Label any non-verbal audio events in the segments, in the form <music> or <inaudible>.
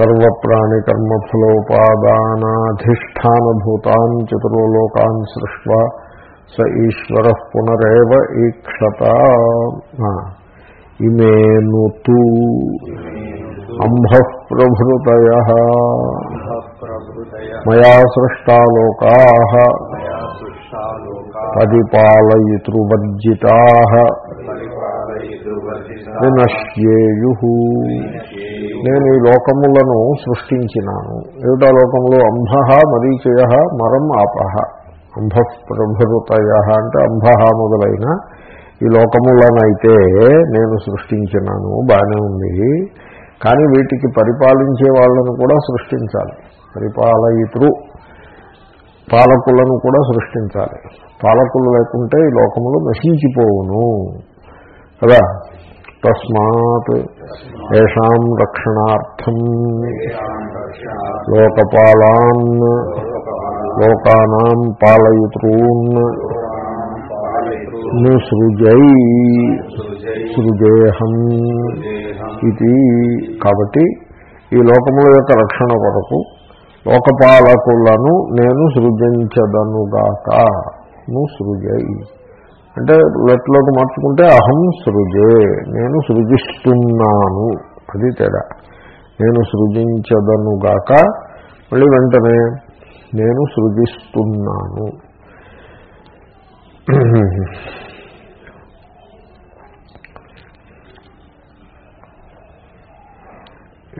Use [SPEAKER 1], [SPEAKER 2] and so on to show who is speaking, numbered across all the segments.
[SPEAKER 1] సర్వప్రాణికర్మఫలోపాదానాధిష్టానభూతాన్ చతురో లోకాన్ సృష్వ స ఈశ్వర పునరేవ ఈక్షత. ఇమేను అంభ ప్రభృతయ. మయా సృష్టా లోకా పరిపాలయితృవర్జితా వినశ్యేయు నేను ఈ లోకములను సృష్టించినాను. ఏమిటా లోకములు? అంభ మరీచయ మరం ఆపహ అంభ ప్రభృతయ అంటే అంభ మొదలైన ఈ లోకములనైతే నేను సృష్టించినాను బాగానే ఉంది. కానీ వీటికి పరిపాలించే వాళ్ళను కూడా సృష్టించాలి. పరిపాలయితృ పాలకులను కూడా సృష్టించాలి. పాలకులు లేకుంటే ఈ లోకములు నశించిపోవును. కదా? తస్మాత్ ఏషాం రక్షణార్థం లోకపాలాన్ లోకానాం పాలయితృన్ నిసృజై సృజేహం ఇది. కాబట్టి ఈ లోకముల యొక్క రక్షణ కొరకు లోకపాలకులను నేను సృజించదనుగాక ను సృజై. అంటే లెట్లోకి మార్చుకుంటే అహం సృజే నేను సృజిస్తున్నాను. అది తేడా. నేను సృజించదనుగాక మళ్ళీ వెంటనే నేను సృజిస్తున్నాను.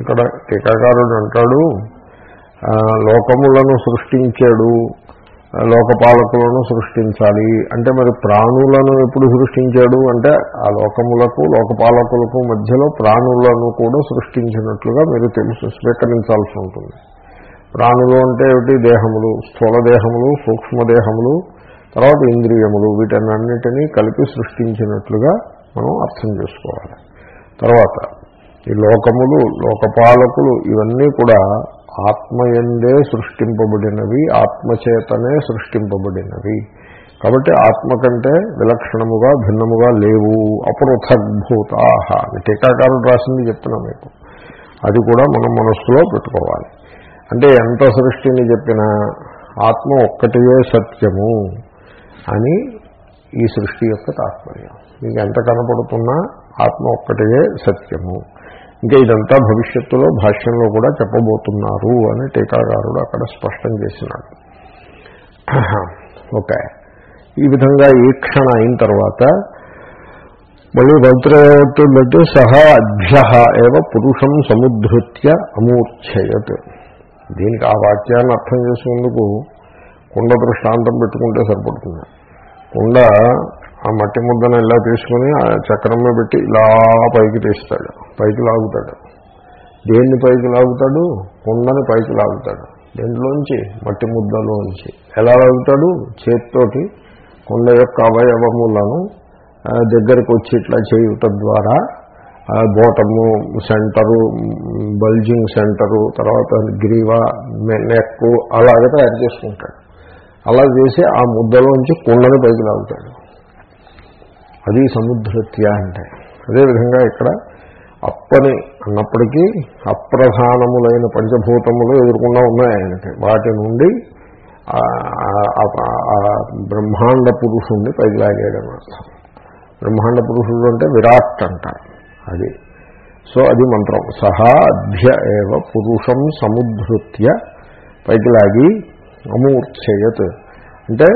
[SPEAKER 1] ఇక్కడ టీకాకారుడు అంటాడు లోకములను సృష్టించాడు. లోకపాలకులను సృష్టించాలి. అంటే మరి ప్రాణులను ఎప్పుడు సృష్టించాడు? అంటే ఆ లోకములకు లోకపాలకులకు మధ్యలో ప్రాణులను కూడా సృష్టించినట్లుగా మీరు తెలుసు స్వీకరించాల్సి ఉంటుంది. ప్రాణులు అంటే ఏమిటి? దేహములు స్థూల దేహములు సూక్ష్మదేహములు తర్వాత ఇంద్రియములు వీటన్నిటినీ కలిపి సృష్టించినట్లుగా మనం అర్థం చేసుకోవాలి. తర్వాత ఈ లోకములు లోకపాలకులు ఇవన్నీ కూడా ఆత్మయందే సృష్టింపబడినవి ఆత్మచేతనే సృష్టింపబడినవి. కాబట్టి ఆత్మ కంటే విలక్షణముగా భిన్నముగా లేవు. అపృథగ్భూతా టీకాకారుడు రాసింది చెప్తున్నా మీకు. అది కూడా మనం మనస్సులో పెట్టుకోవాలి. అంటే ఎంత సృష్టిని చెప్పినా ఆత్మ ఒక్కటియే సత్యము అని ఈ సృష్టి యొక్క తాత్పర్యం. మీకు ఎంత కనపడుతున్నా ఆత్మ ఒక్కటియే సత్యము. ఇంకా ఇదంతా భవిష్యత్తులో భాష్యంలో కూడా చెప్పబోతున్నారు అని టీకాగారుడు అక్కడ స్పష్టం చేసినాడు. <clears throat> ఓకే. ఈ విధంగా ఈక్షణ అయిన తర్వాత మళ్ళీ మంత్రం సహా అభ్య ఏవ పురుషం సముద్ధృత్య అమూర్ఛయత్. దీనికి ఆ వాక్యాన్ని అర్థం చేసుకుందుకు కుండ దృష్టాంతం పెట్టుకుంటే సరిపడుతుంది. కుండ ఆ మట్టి ముద్దను ఇలా తీసుకుని ఆ చక్రం పెట్టి ఇలా పైకి తీస్తాడు. పైకి లాగుతాడు. దేన్ని పైకి లాగుతాడు? కుండని పైకి లాగుతాడు. దేంట్లోంచి? మట్టి ముద్దలోంచి. ఎలా లాగుతాడు? చేతితోటి కుండ యొక్క అవయవములను దగ్గరికి వచ్చి ఇట్లా చేయుట ద్వారా బోటము సెంటరు బల్జింగ్ సెంటరు తర్వాత గ్రీవ నెక్కు అలాగే తయారు చేసుకుంటాడు. అలా చేసి ఆ ముద్దలోంచి కుండని పైకి లాగుతాడు. అది సముద్రత్య అంటే. అదేవిధంగా ఇక్కడ అప్పని అన్నప్పటికీ అప్రధానములైన పంచభూతములు ఎదుర్కొండా ఉన్నాయి ఆయనకి వాటి నుండి బ్రహ్మాండ పురుషుణ్ణి పైకి లాగాడని అర్థం. బ్రహ్మాండ పురుషుడు అంటే విరాట్ అంటారు అది. సో అది మంత్రం. సహా అభ్య ఏవ పురుషం సముద్ధృత్య పైకి లాగి అమూర్ఛయత్. అంటే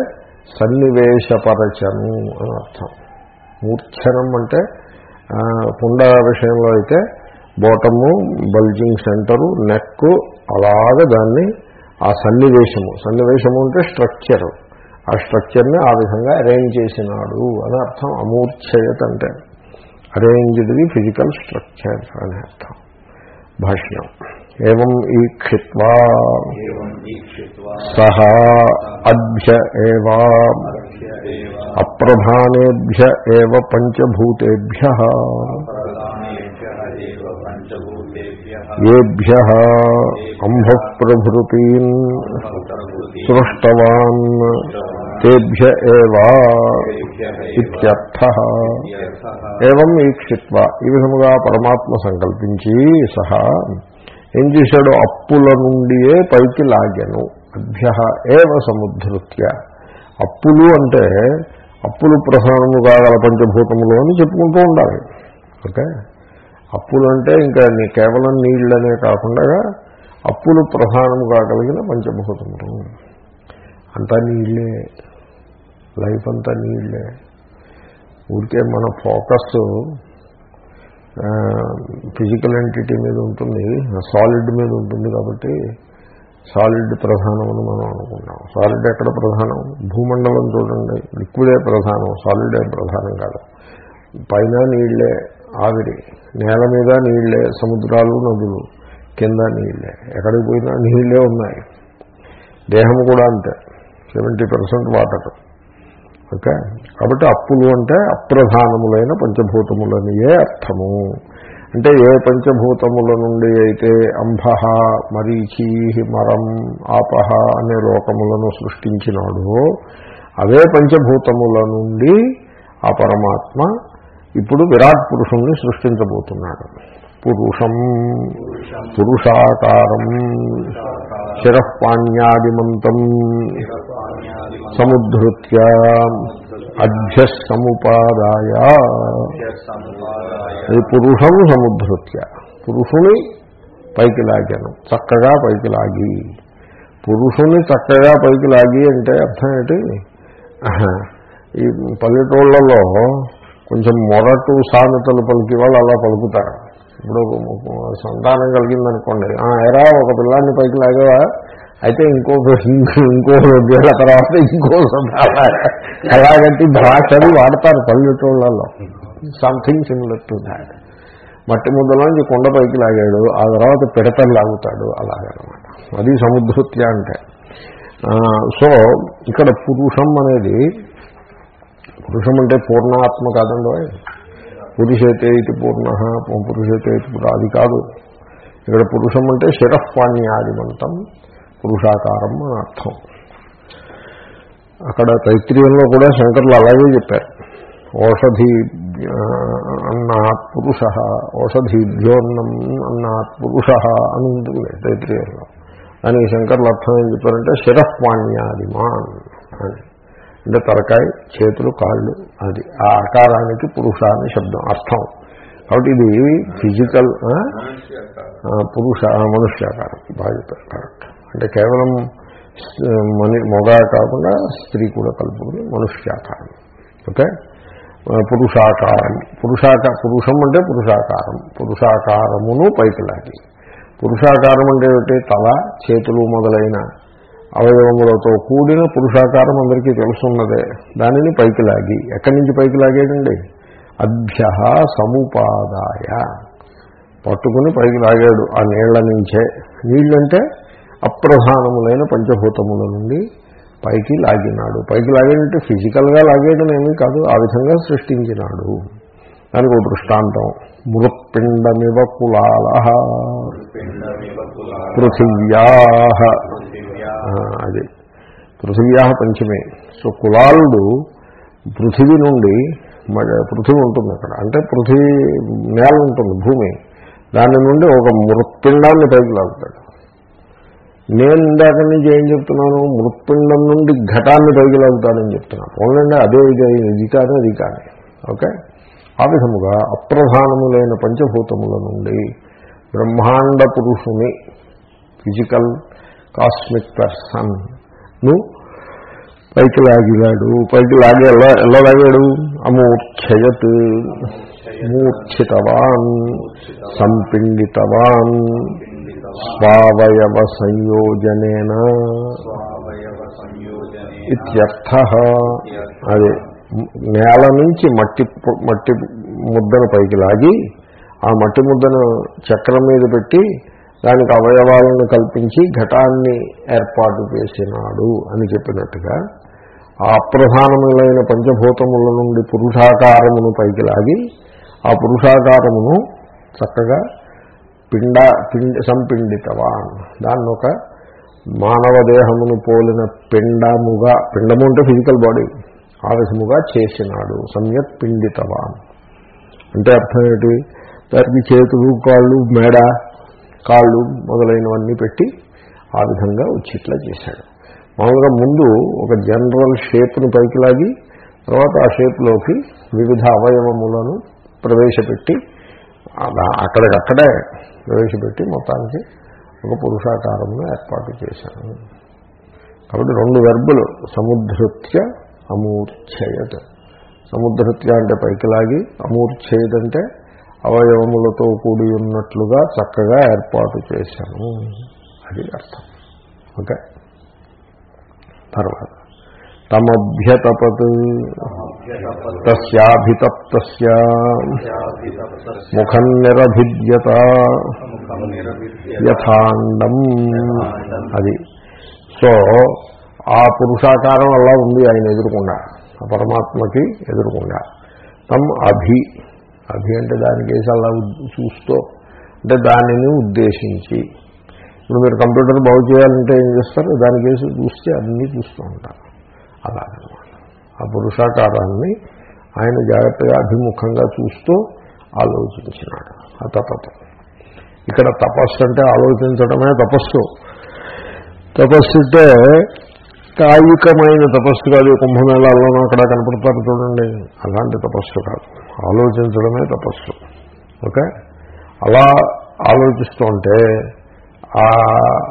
[SPEAKER 1] సన్నివేశపరచను అని అర్థం. మూర్ఛనం అంటే కుండ విషయంలో అయితే బోటము బల్జింగ్ సెంటరు నెక్ అలాగ దాన్ని ఆ సన్నివేశము. సన్నివేశము అంటే స్ట్రక్చరు. ఆ స్ట్రక్చర్ని ఆ విధంగా అరేంజ్ చేసినాడు అని అర్థం. అమూర్ఛయత్ అంటే అరేంజ్డ్ది ఫిజికల్ స్ట్రక్చర్ అని అర్థం. భాష్యం. ఏం ఈక్షిత్వా? సహ అభ్య ఏవా. అప్రధానేభ్య ఏవ పంచభూతేభ్య. ఏభ్య అంభ ప్రభృతీన్ సృష్టవాన్ తేభ్య ఏవా ఇత్యర్థ. ఏం ఈక్షిత్వ ఈ విధముగా పరమాత్మ సంకల్పించి సహా ఏం చేశాడు? అప్పుల నుండియే పైకి లాగాను. అభ్య ఏవ సముద్ధృత్య. అప్పులు అంటే అప్పులు ప్రధానము కాగల పంచభూతములు అని చెప్పుకుంటూ ఉండాలి. ఓకే? అప్పులు అంటే ఇంకా నీ కేవలం నీళ్ళనే కాకుండా అప్పులు ప్రధానము కాగలిగిన పంచభూతములు. అంతా నీళ్ళే. లైఫ్ అంతా నీళ్ళే. ఊరికే మన ఫోకస్ ఫిజికల్ ఎంటిటీ మీద ఉంటుంది సాలిడ్ మీద ఉంటుంది కాబట్టి సాలిడ్ ప్రధానం అని మనం అనుకుంటాం సాలిడ్ ఎక్కడ ప్రధానం? భూమండలం చూడండి. లిక్విడే ప్రధానం. సాలిడ్ ఏం ప్రధానం కాదు. పైన నీళ్ళే ఆవిరి. నేల మీద నీళ్ళే సముద్రాలు నదులు. కింద నీళ్ళే ఎక్కడికి పోయినా నీళ్ళే ఉన్నాయి. దేహం కూడా అంతే. Seventy percent water. ఓకే? కాబట్టి అప్పులు అంటే అప్రధానములైన పంచభూతములనియే అర్థము. అంటే ఏ పంచభూతముల నుండి అయితే అంభ మరీచీ మరం ఆపహ అనే లోకములను సృష్టించినాడో అవే పంచభూతముల నుండి ఆ పరమాత్మ ఇప్పుడు విరాట్ పురుషుణ్ణి సృష్టించబోతున్నాడు. పురుషం పురుషాకారం శిరఃపాణ్యాదిమంతం సముద్ధృత్య అభ్య సముపాదాయ అది పురుషం సముద్ధృత్య. పురుషుని పైకి లాగాను. చక్కగా పైకి లాగి. పురుషుని చక్కగా పైకి లాగి అంటే అర్థం ఏంటి? ఈ పల్లెటూళ్ళలో కొంచెం మొరటు సామెతలు పలికి వాళ్ళు అలా పలుకుతారు. ఇప్పుడు సంతానం కలిగిందనుకోండి. ఎరా ఒక పిల్లాన్ని పైకి లాగేవా? అయితే ఇంకో ఇంకో రెండేళ్ళ తర్వాత ఇంకో ఎలాగంటే భాషలు వాడతారు పల్లెటూళ్ళలో సంథింగ్ సిమిలర్ టు దాట్ మట్టి ముద్దలోంచి కొండ పైకి లాగాడు ఆ తర్వాత పిడతలు లాగుతాడు అలాగనమాట. అది సముద్రత్య అంటే. సో ఇక్కడ పురుషం అనేది పురుషం అంటే పూర్ణాత్మ కాదండి పురుషైతే ఇది పూర్ణ పురుషైతే ఇది అది కాదు. ఇక్కడ పురుషం అంటే శిరఃపాణ్యాదిమంతం పురుషాకారం అని అర్థం. అక్కడ తైత్రీయంలో కూడా శంకర్లు అలాగే చెప్పారు. ఓషధి అన్నాత్ పురుష ఓషధీభ్యోన్నం అన్నాత్ పురుష అని ఉంటుంది తైత్రీయంలో. దానికి శంకర్లు అర్థం ఏం చెప్పారంటే శిరఃపాణ్యాదిమాన్ అని. అంటే తలకాయ చేతులు కాళ్ళు అది. ఆ ఆకారానికి పురుష అని శబ్దం అర్థం. కాబట్టి ఇది ఫిజికల్ పురుష మనుష్యాకారం. బాగా చెప్పారు. కరెక్ట్. అంటే కేవలం మని మొగ కాకుండా స్త్రీ కూడా కలుపుకుని మనుష్యాకారం. ఓకే? పురుషాకారం. పురుషాక పురుషం అంటే పురుషాకారం. పురుషాకారమును పైకి లాగి పురుషాకారం అంటే ఏమిటి? తల చేతులు మొదలైన అవయవములతో కూడిన పురుషాకారం అందరికీ తెలుసున్నదే. దానిని పైకి లాగి ఎక్కడి నుంచి పైకి లాగాడండి అభ్య సముపాదాయ. పట్టుకుని పైకి లాగాడు. ఆ నీళ్ళ నుంచే. నీళ్ళంటే అప్రధానములైన పంచభూతముల నుండి పైకి లాగినాడు. పైకి లాగేటంటే ఫిజికల్గా లాగేయడం ఏమీ కాదు ఆ విధంగా సృష్టించినాడు. దానికి ఒక దృష్టాంతం. మృత్పిండమివ కులాల పృథివ్యా అది. పృథివ్యా పంచమే. సో కులాలుడు పృథివీ నుండి పృథివీ ఉంటుంది అక్కడ. అంటే పృథివీ నేల ఉంటుంది భూమి. దాని నుండి ఒక మృత్పిండాన్ని పైకి లాగుతాడు. నేను ఇందాక నుంచి ఏం చెప్తున్నాను? మృత్పిండం నుండి ఘటాన్ని పైకి లాగుతానని చెప్తున్నాను. ఓన్లండి అదే ఇది ఇది కాదు అది కానీ ఓకే? ఆ విధముగా అప్రధానములైన పంచభూతముల నుండి బ్రహ్మాండ పురుషుని ఫిజికల్ కాస్మిక్ పర్సన్ను పైకి లాగినాడు పైకి లాగే ఎలా ఎలా లాగాడు? అమూర్ఛయత్. మూర్ఛితవాన్. సంపిండితవాన్. స్వావయవ సంయోజనేన ఇత్యర్థ. అది నేల నుంచి మట్టి మట్టి ముద్దను పైకి లాగి ఆ మట్టి ముద్దను చక్రం మీద పెట్టి దానికి అవయవాలను కల్పించి ఘటాన్ని ఏర్పాటు చేసినాడు అని చెప్పినట్టుగా ఆ అప్రధానములైన పంచభూతముల నుండి పురుషాకారమును పైకి లాగి ఆ పురుషాకారమును చక్కగా పిండ పిండి సంపిండితవాన్. దాన్ని ఒక మానవ దేహమును పోలిన పిండముగా పిండము అంటే ఫిజికల్ బాడీ ఆ విధముగా చేసినాడు. సమ్యక్ పిండితవాన్. అంటే అర్థం ఏమిటి దానికి చేతులు కాళ్ళు మేడ కాళ్ళు మొదలైనవన్నీ పెట్టి ఆ విధంగా వచ్చిట్లా చేశాడు. మామూలుగా ముందు ఒక జనరల్ షేప్ను పైకి లాగి తర్వాత ఆ షేప్లోకి వివిధ అవయవములను ప్రవేశపెట్టి అక్కడికక్కడే ప్రవేశపెట్టి మొత్తానికి ఒక పురుషాకారంలో ఏర్పాటు చేశాను. కాబట్టి రెండు వెర్బులు సముద్రత్య అమూర్ఛయత్. సముద్రత్య అంటే పైకి లాగి అమూర్ఛయత్ అంటే అవయవములతో కూడి ఉన్నట్లుగా చక్కగా ఏర్పాటు చేశాను. అది అర్థం. ఓకే? తర్వాత. తమభ్యతపత్. తస్యాభితప్త ముఖం నిరభిద్యత. యథాండం. అది. సో ఆ పురుషాకారం అలా ఉంది ఆయన ఎదురుకుండా. ఆ పరమాత్మకి ఎదురుకుండా. తమ్ అభి. అభి అంటే దానికేసి అలా చూస్తూ అంటే దానిని ఉద్దేశించి. ఇప్పుడు మీరు కంప్యూటర్ బాగు చేయాలంటే ఏం చేస్తారు? దానికేసి చూస్తే అన్నీ చూస్తూ ఉంటారు. అలాగనమాట. ఆ పురుషాకారాన్ని ఆయన జాగ్రత్తగా అభిముఖంగా చూస్తూ ఆలోచించినాడు ఆ తపత ఇక్కడ తపస్సు అంటే ఆలోచించడమే తపస్సు. తపస్సు అంటే కాయికమైన తపస్సు కాదు కుంభమేళాల్లోనూ అక్కడ కనపడతారు చూడండి. అలాంటి తపస్సు కాదు. ఆలోచించడమే తపస్సు. ఓకే? అలా ఆలోచిస్తూ ఉంటే ఆ-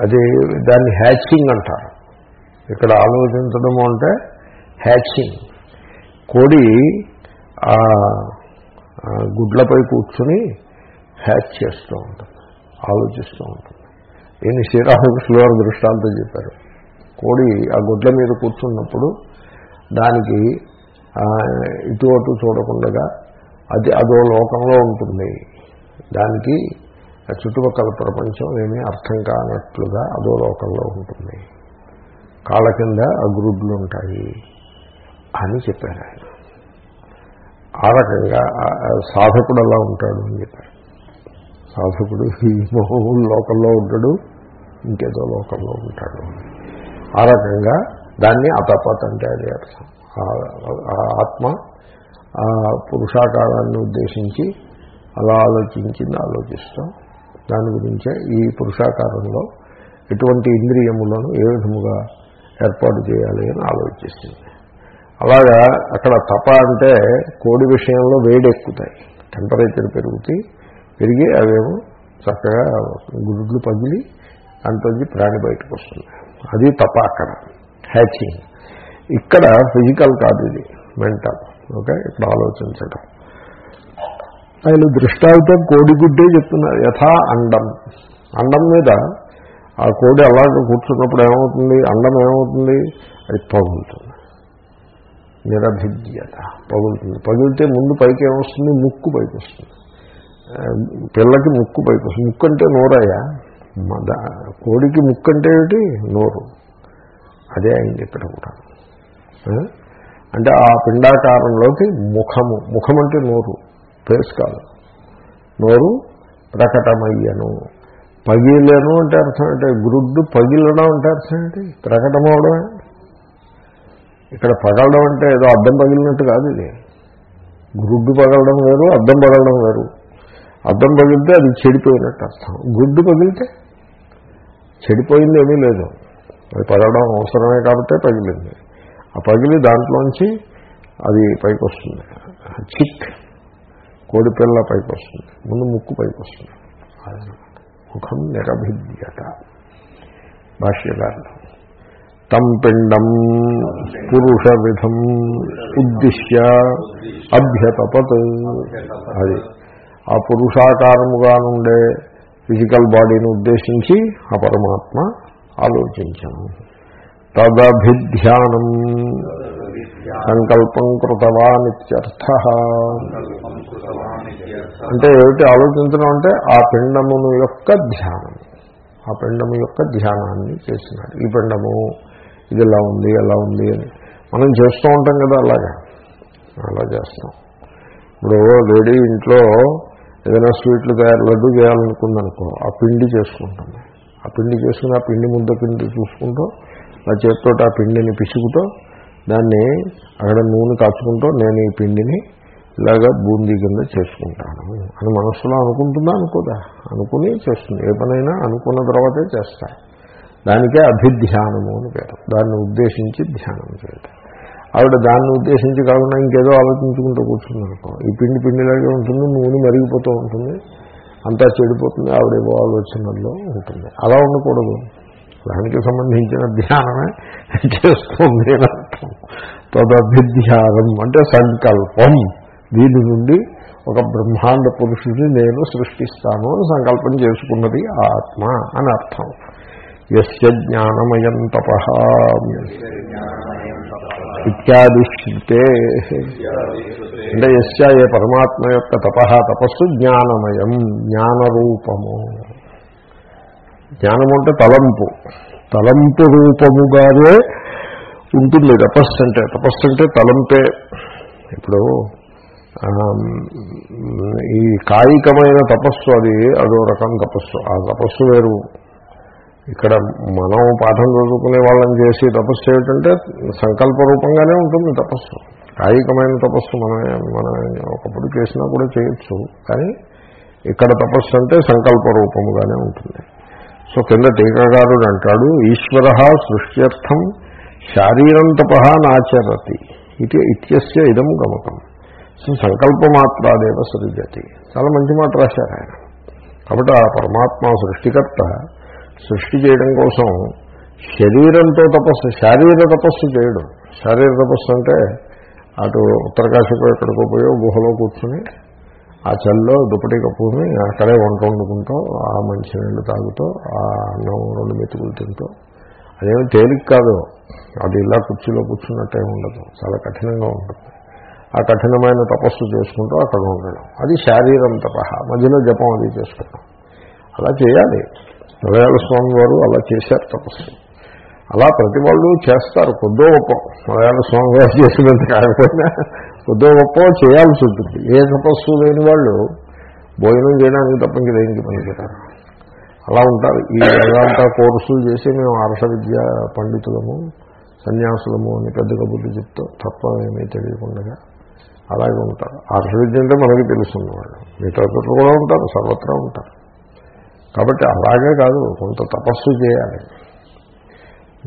[SPEAKER 1] అది దాన్ని హ్యాచింగ్ అంటారు. ఇక్కడ ఆలోచించడము అంటే హ్యాచింగ్ కోడి ఆ గుడ్లపై కూర్చుని హ్యాచ్ చేస్తూ ఉంటుంది ఆలోచిస్తూ ఉంటుంది. దీన్ని శ్రీరామకృష్ణ వారు దృష్టాంతం చెప్పారు. కోడి ఆ గుడ్ల మీద కూర్చున్నప్పుడు దానికి ఇటు అటు చూడకుండా అది అదో లోకంలో ఉంటుంది. దానికి చుట్టుపక్కల ప్రపంచం ఏమీ అర్థం కానట్లుగా అదో లోకంలో ఉంటుంది. కాళ్ళ కింద ఆ గ్రుడ్లు ఉంటాయి అని చెప్పారు ఆయన. ఆ రకంగా సాధకుడు అలా ఉంటాడు అని చెప్పారు. సాధకుడు ఈ లోకంలో ఉంటాడు ఇంకేదో లోకంలో ఉంటాడు. ఆ రకంగా దాన్ని అతపత్ అంటే అది అర్థం. ఆ- ఆత్మ ఆ పురుషాకారాన్ని ఉద్దేశించి అలా ఆలోచించింది ఆలోచిస్తాం దాని గురించే ఈ పురుషాకారంలో ఎటువంటి ఇంద్రియములను ఏ విధముగా ఏర్పాటు చేయాలి అని ఆలోచిస్తుంది. అలాగా అక్కడ తప అంటే కోడి విషయంలో వేడి ఎక్కుతాయి టెంపరేచర్ పెరుగుతాయి పెరిగి అవేమో చక్కగా గుడ్లు పగిలి దాంట్లోంచి ప్రాణి బయటకు వస్తుంది. అది తప అక్కడ. హ్యాచింగ్ ఇక్కడ ఫిజికల్ కాదు ఇది. Mental okay? ఇక్కడ ఆలోచించడం ఆయన దృష్టాంతం కోడిగుడ్డే చెప్తున్నారు. యథా అండం. అండం మీద ఆ కోడి అలాగే కూర్చున్నప్పుడు ఏమవుతుంది? అండం ఏమవుతుంది? అది పగులుతుంది. నిరభిజ్ఞత పగులుతుంది. పగిలితే ముందు పైకి ఏమొస్తుంది? ముక్కు పైకి వస్తుంది పిల్లకి ముక్కు పైకి వస్తుంది ముక్కు అంటే నోరయ్యా? మ- దా- కోడికి ముక్కు అంటే ఏమిటి? నోరు. అదే అయింది ఇక్కడ కూడా అంటే ఆ పిండాకారంలోకి ముఖము. ముఖం అంటే నోరు. ఫేస్ కాదు. నోరు ప్రకటమయ్యను. పగిలను అంటే అర్థం అంటే గురుడ్డు పగిలడం అంటే అర్థం ఏంటి? ప్రకటమవడమే ఇక్కడ పగలడం అంటే ఏదో అద్దం పగిలినట్టు కాదు ఇది. గుడ్డు పగలడం వేరు అద్దం పగలడం వేరు. అద్దం పగిలితే అది చెడిపోయినట్టు అర్థం. గుడ్డు పగిలితే చెడిపోయింది ఏమీ లేదు. అది పగలడం అవసరమే కాబట్టి పగిలింది. ఆ పగిలి దాంట్లోంచి అది పైకి వస్తుంది చిక్ కోడిపిల్ల పైకి వస్తుంది ముందు ముక్కు పైకి వస్తుంది ముఖం నిరభిద్యత భాష్యకారులు. తం పిండం పురుష విధం ఉద్దిశ్య అభ్యతపత్. అది. ఆ పురుషాకారముగా నుండే ఫిజికల్ బాడీని ఉద్దేశించి ఆ పరమాత్మ ఆలోచించను తదభిధ్యానం సంకల్పం కృతవానిత్యర్థ. అంటే ఏమిటి ఆలోచించడం అంటే ఆ పిండమును యొక్క ధ్యానం. ఆ పిండము యొక్క ధ్యానాన్ని చేసినాడు ఈ పిండము ఇది ఎలా ఉంది ఎలా ఉంది అని. మనం చేస్తూ ఉంటాం కదా అలాగా. అలా చేస్తాం. ఇప్పుడు లేడీ ఇంట్లో ఏదైనా స్వీట్లు తయారు లడ్డు చేయాలనుకుందనుకో ఆ పిండి చేసుకుంటాం. ఆ పిండి చేసుకుని ఆ పిండి ముద్ద పిండి చూసుకుంటూ ఆ చేతితో ఆ పిండిని పిసుకుతో దాన్ని అక్కడ నూనె కాచుకుంటూ నేను ఈ పిండిని ఇలాగా బూందీ కింద చేసుకుంటాను అని మనస్సులో అనుకుంటుందా? అనుకోదా? అనుకుని చేస్తుంది. ఏ పనైనా అనుకున్న తర్వాతే చేస్తా దానికే అభిధ్యానము అని పేరు. దాన్ని ఉద్దేశించి ధ్యానం చేయటం. ఆవిడ దాన్ని ఉద్దేశించి కాకుండా ఇంకేదో ఆలోచించుకుంటూ కూర్చుంది అనుకో ఈ పిండి పిండిలాగే ఉంటుంది నూనె మరిగిపోతూ ఉంటుంది అంతా చెడిపోతుంది ఆవిడేవో ఆలోచనల్లో ఉంటుంది. అలా ఉండకూడదు. దానికి సంబంధించిన ధ్యానమే చేస్తుంది అర్థం. తదభిధ్యానం అంటే సంకల్పం. వీడి నుండి ఒక బ్రహ్మాండ పురుషుడిని నేను సృష్టిస్తాను అని సంకల్పం చేసుకున్నది ఆత్మ అని అర్థం. యస్య జ్ఞానమయం తప. ఇత్యాది శృతే. అంటే యస్య ఏ పరమాత్మ యొక్క తప తపస్సు జ్ఞానమయం జ్ఞానరూపము. జ్ఞానము అంటే తలంపు. తలంపు రూపముగానే ఉంటుంది తపస్సు అంటే. తపస్సు అంటే తలంపే. ఇప్పుడు ఈ కాయికమైన తపస్సు అది అదో రకం తపస్సు. ఆ తపస్సు వేరు. ఇక్కడ మనం పాఠం చదువుకునే వాళ్ళని చేసి తపస్సు ఏమిటంటే సంకల్ప రూపంగానే ఉంటుంది తపస్సు. కాయికమైన తపస్సు మనమే మనం ఒకప్పుడు చేసినా కూడా చేయొచ్చు. కానీ ఇక్కడ తపస్సు అంటే సంకల్ప రూపముగానే ఉంటుంది. సో కింద టీకాగారుడు అంటాడు ఈశ్వర సృష్ట్యర్థం శారీరం తప నాచరతి. ఇది ఇత్యస్య ఇదం గమకం. సంకల్పమాత్రాదేవ సృజతి. చాలా మంచి మాట రాశారు ఆయన. కాబట్టి ఆ పరమాత్మ సృష్టికర్త సృష్టి చేయడం కోసం శరీరంతో తపస్సు శారీర తపస్సు చేయడం. శారీర తపస్సు అంటే అటు ఉత్తరకాశకు ఎక్కడికో పోయో గుహలో కూర్చుని ఆ చల్లో దుప్పటి కప్పుకుని అక్కడే వంట వండుకుంటూ ఆ మంచి నీళ్ళు తాగుతూ ఆ అన్నం రెండు మెతుకులు తింటూ. అదేమి తేలిక కాదు. అది ఇలా కుర్చీలో కూర్చున్నట్టే ఉండదు. చాలా కఠినంగా ఉంటుంది. ఆ కఠినమైన తపస్సు చేసుకుంటూ అక్కడ ఉండడం. అది శారీరం తప మధ్యలో జపం అది చేసుకుంటాం. అలా చేయాలి. మలయాళ స్వామి వారు అలా చేశారు తపస్సు. అలా ప్రతి వాళ్ళు చేస్తారు. కొద్దో గొప్ప. మలయాళ స్వామి వారు చేసినంత కాకపోయినా కొద్దో గొప్ప చేయాల్సి ఉంటుంది. ఏ తపస్సు లేని వాళ్ళు భోజనం చేయడానికి తప్ప ఇంక దేనికి పనికిరారు అలా ఉంటారు. ఈ వేదాంత కోర్సులు చేసి మేము అర్ష విద్య పండితులము సన్యాసులము అని పెద్ద కబుర్లు చెప్తూ తప్ప ఏమీ తెలియకుండా అలాగే ఉంటారు. ఆర్షవిద్య అంటే మనకి తెలుస్తుంది వాళ్ళు. మిగతా కూడా ఉంటారు సర్వత్రా ఉంటారు. కాబట్టి అలాగే కాదు కొంత తపస్సు చేయాలి.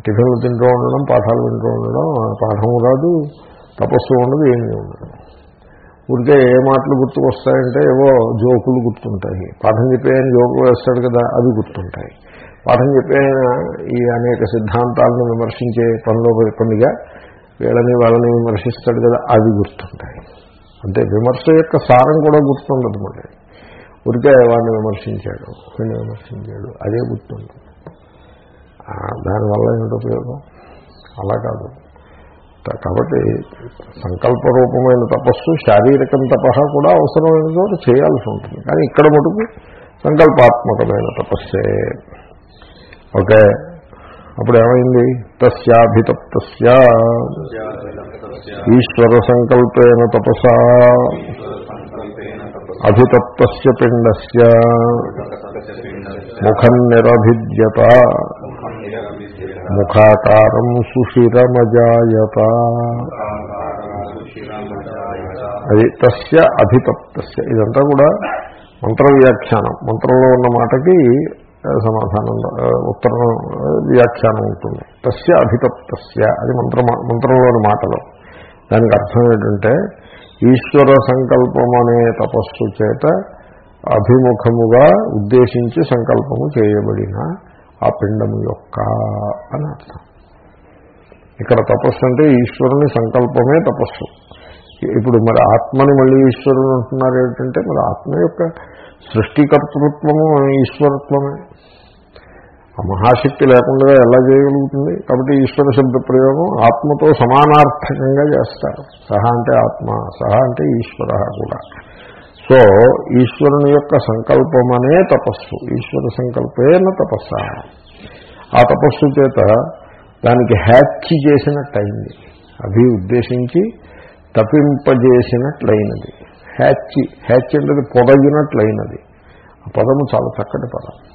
[SPEAKER 1] టిఫిన్లు తింటూ ఉండడం పాఠాలు వింటూ ఉండడం పాఠం రాదు తపస్సు ఉండదు ఏమీ ఉండదు. ఊరికే ఏ మాటలు గుర్తుకొస్తాయంటే ఏవో జోకులు గుర్తుంటాయి. పాఠం చెప్పేయని జోకులు వేస్తాడు కదా అవి గుర్తుంటాయి. పాఠం చెప్పేయన ఈ అనేక సిద్ధాంతాలను విమర్శించే పనిలో కొన్నిగా వీళ్ళని వాళ్ళని విమర్శిస్తాడు కదా అవి గుర్తుంటాయి. అంటే విమర్శ యొక్క సారం కూడా గుర్తుండదు మళ్ళీ. ఉరికే వాడిని విమర్శించాడు వీడిని విమర్శించాడు అదే గుర్తుంటుంది దానివల్ల ఏమిటి ఉపయోగం? అలా కాదు. కాబట్టి సంకల్ప రూపమైన తపస్సు శారీరకం తపహ కూడా అవసరమైన చోట చేయాల్సి ఉంటుంది. కానీ ఇక్కడ మటుకు సంకల్పాత్మకమైన తపస్సే. ఓకే? అప్పుడు ఏమైంది తస్యాభితప్త ఈశ్వర సంకల్పేన తపసా. అభితప్త పిండస్ ముఖం నిరభిద్యత. ముఖాకారం సుశిరమజాయత. అది తస్య అభితప్త ఇదంతా కూడా మంత్ర వ్యాఖ్యానం మంత్రంలో ఉన్న మాటకి సమాధానం ఉత్తరం వ్యాఖ్యానం ఉంటుంది. తస్య అభితప్తస్య అది మంత్ర మంత్రంలోని మాటలు. దానికి అర్థం ఏంటంటే ఈశ్వర సంకల్పం అనే తపస్సు చేత అభిముఖముగా ఉద్దేశించి సంకల్పము చేయబడిన ఆ పిండము యొక్క అని అర్థం. ఇక్కడ తపస్సు అంటే ఈశ్వరుని సంకల్పమే తపస్సు. ఇప్పుడు మరి ఆత్మని మళ్ళీ ఈశ్వరుని అంటున్నారు ఏంటంటే మరి ఆత్మ యొక్క సృష్టికర్తృత్వము ఈశ్వరత్వమే. ఆ మహాశక్తి లేకుండా ఎలా చేయగలుగుతుంది? కాబట్టి ఈశ్వర శబ్ద ప్రయోగం ఆత్మతో సమానార్థకంగా చేస్తారు. సహా అంటే ఆత్మ సహా అంటే ఈశ్వర కూడా. సో ఈశ్వరుని యొక్క సంకల్పమనే తపస్సు. ఈశ్వర సంకల్పేన తపస్స. ఆ తపస్సు చేత దానికి హ్యాచ్ చేసినట్టయింది అభి ఉద్దేశించి తప్పింపజేసినట్లయినది హ్యాచ్ హ్యాచ్ అంటే పొదగినట్లయినది. ఆ పదము చాలా చక్కటి పదం.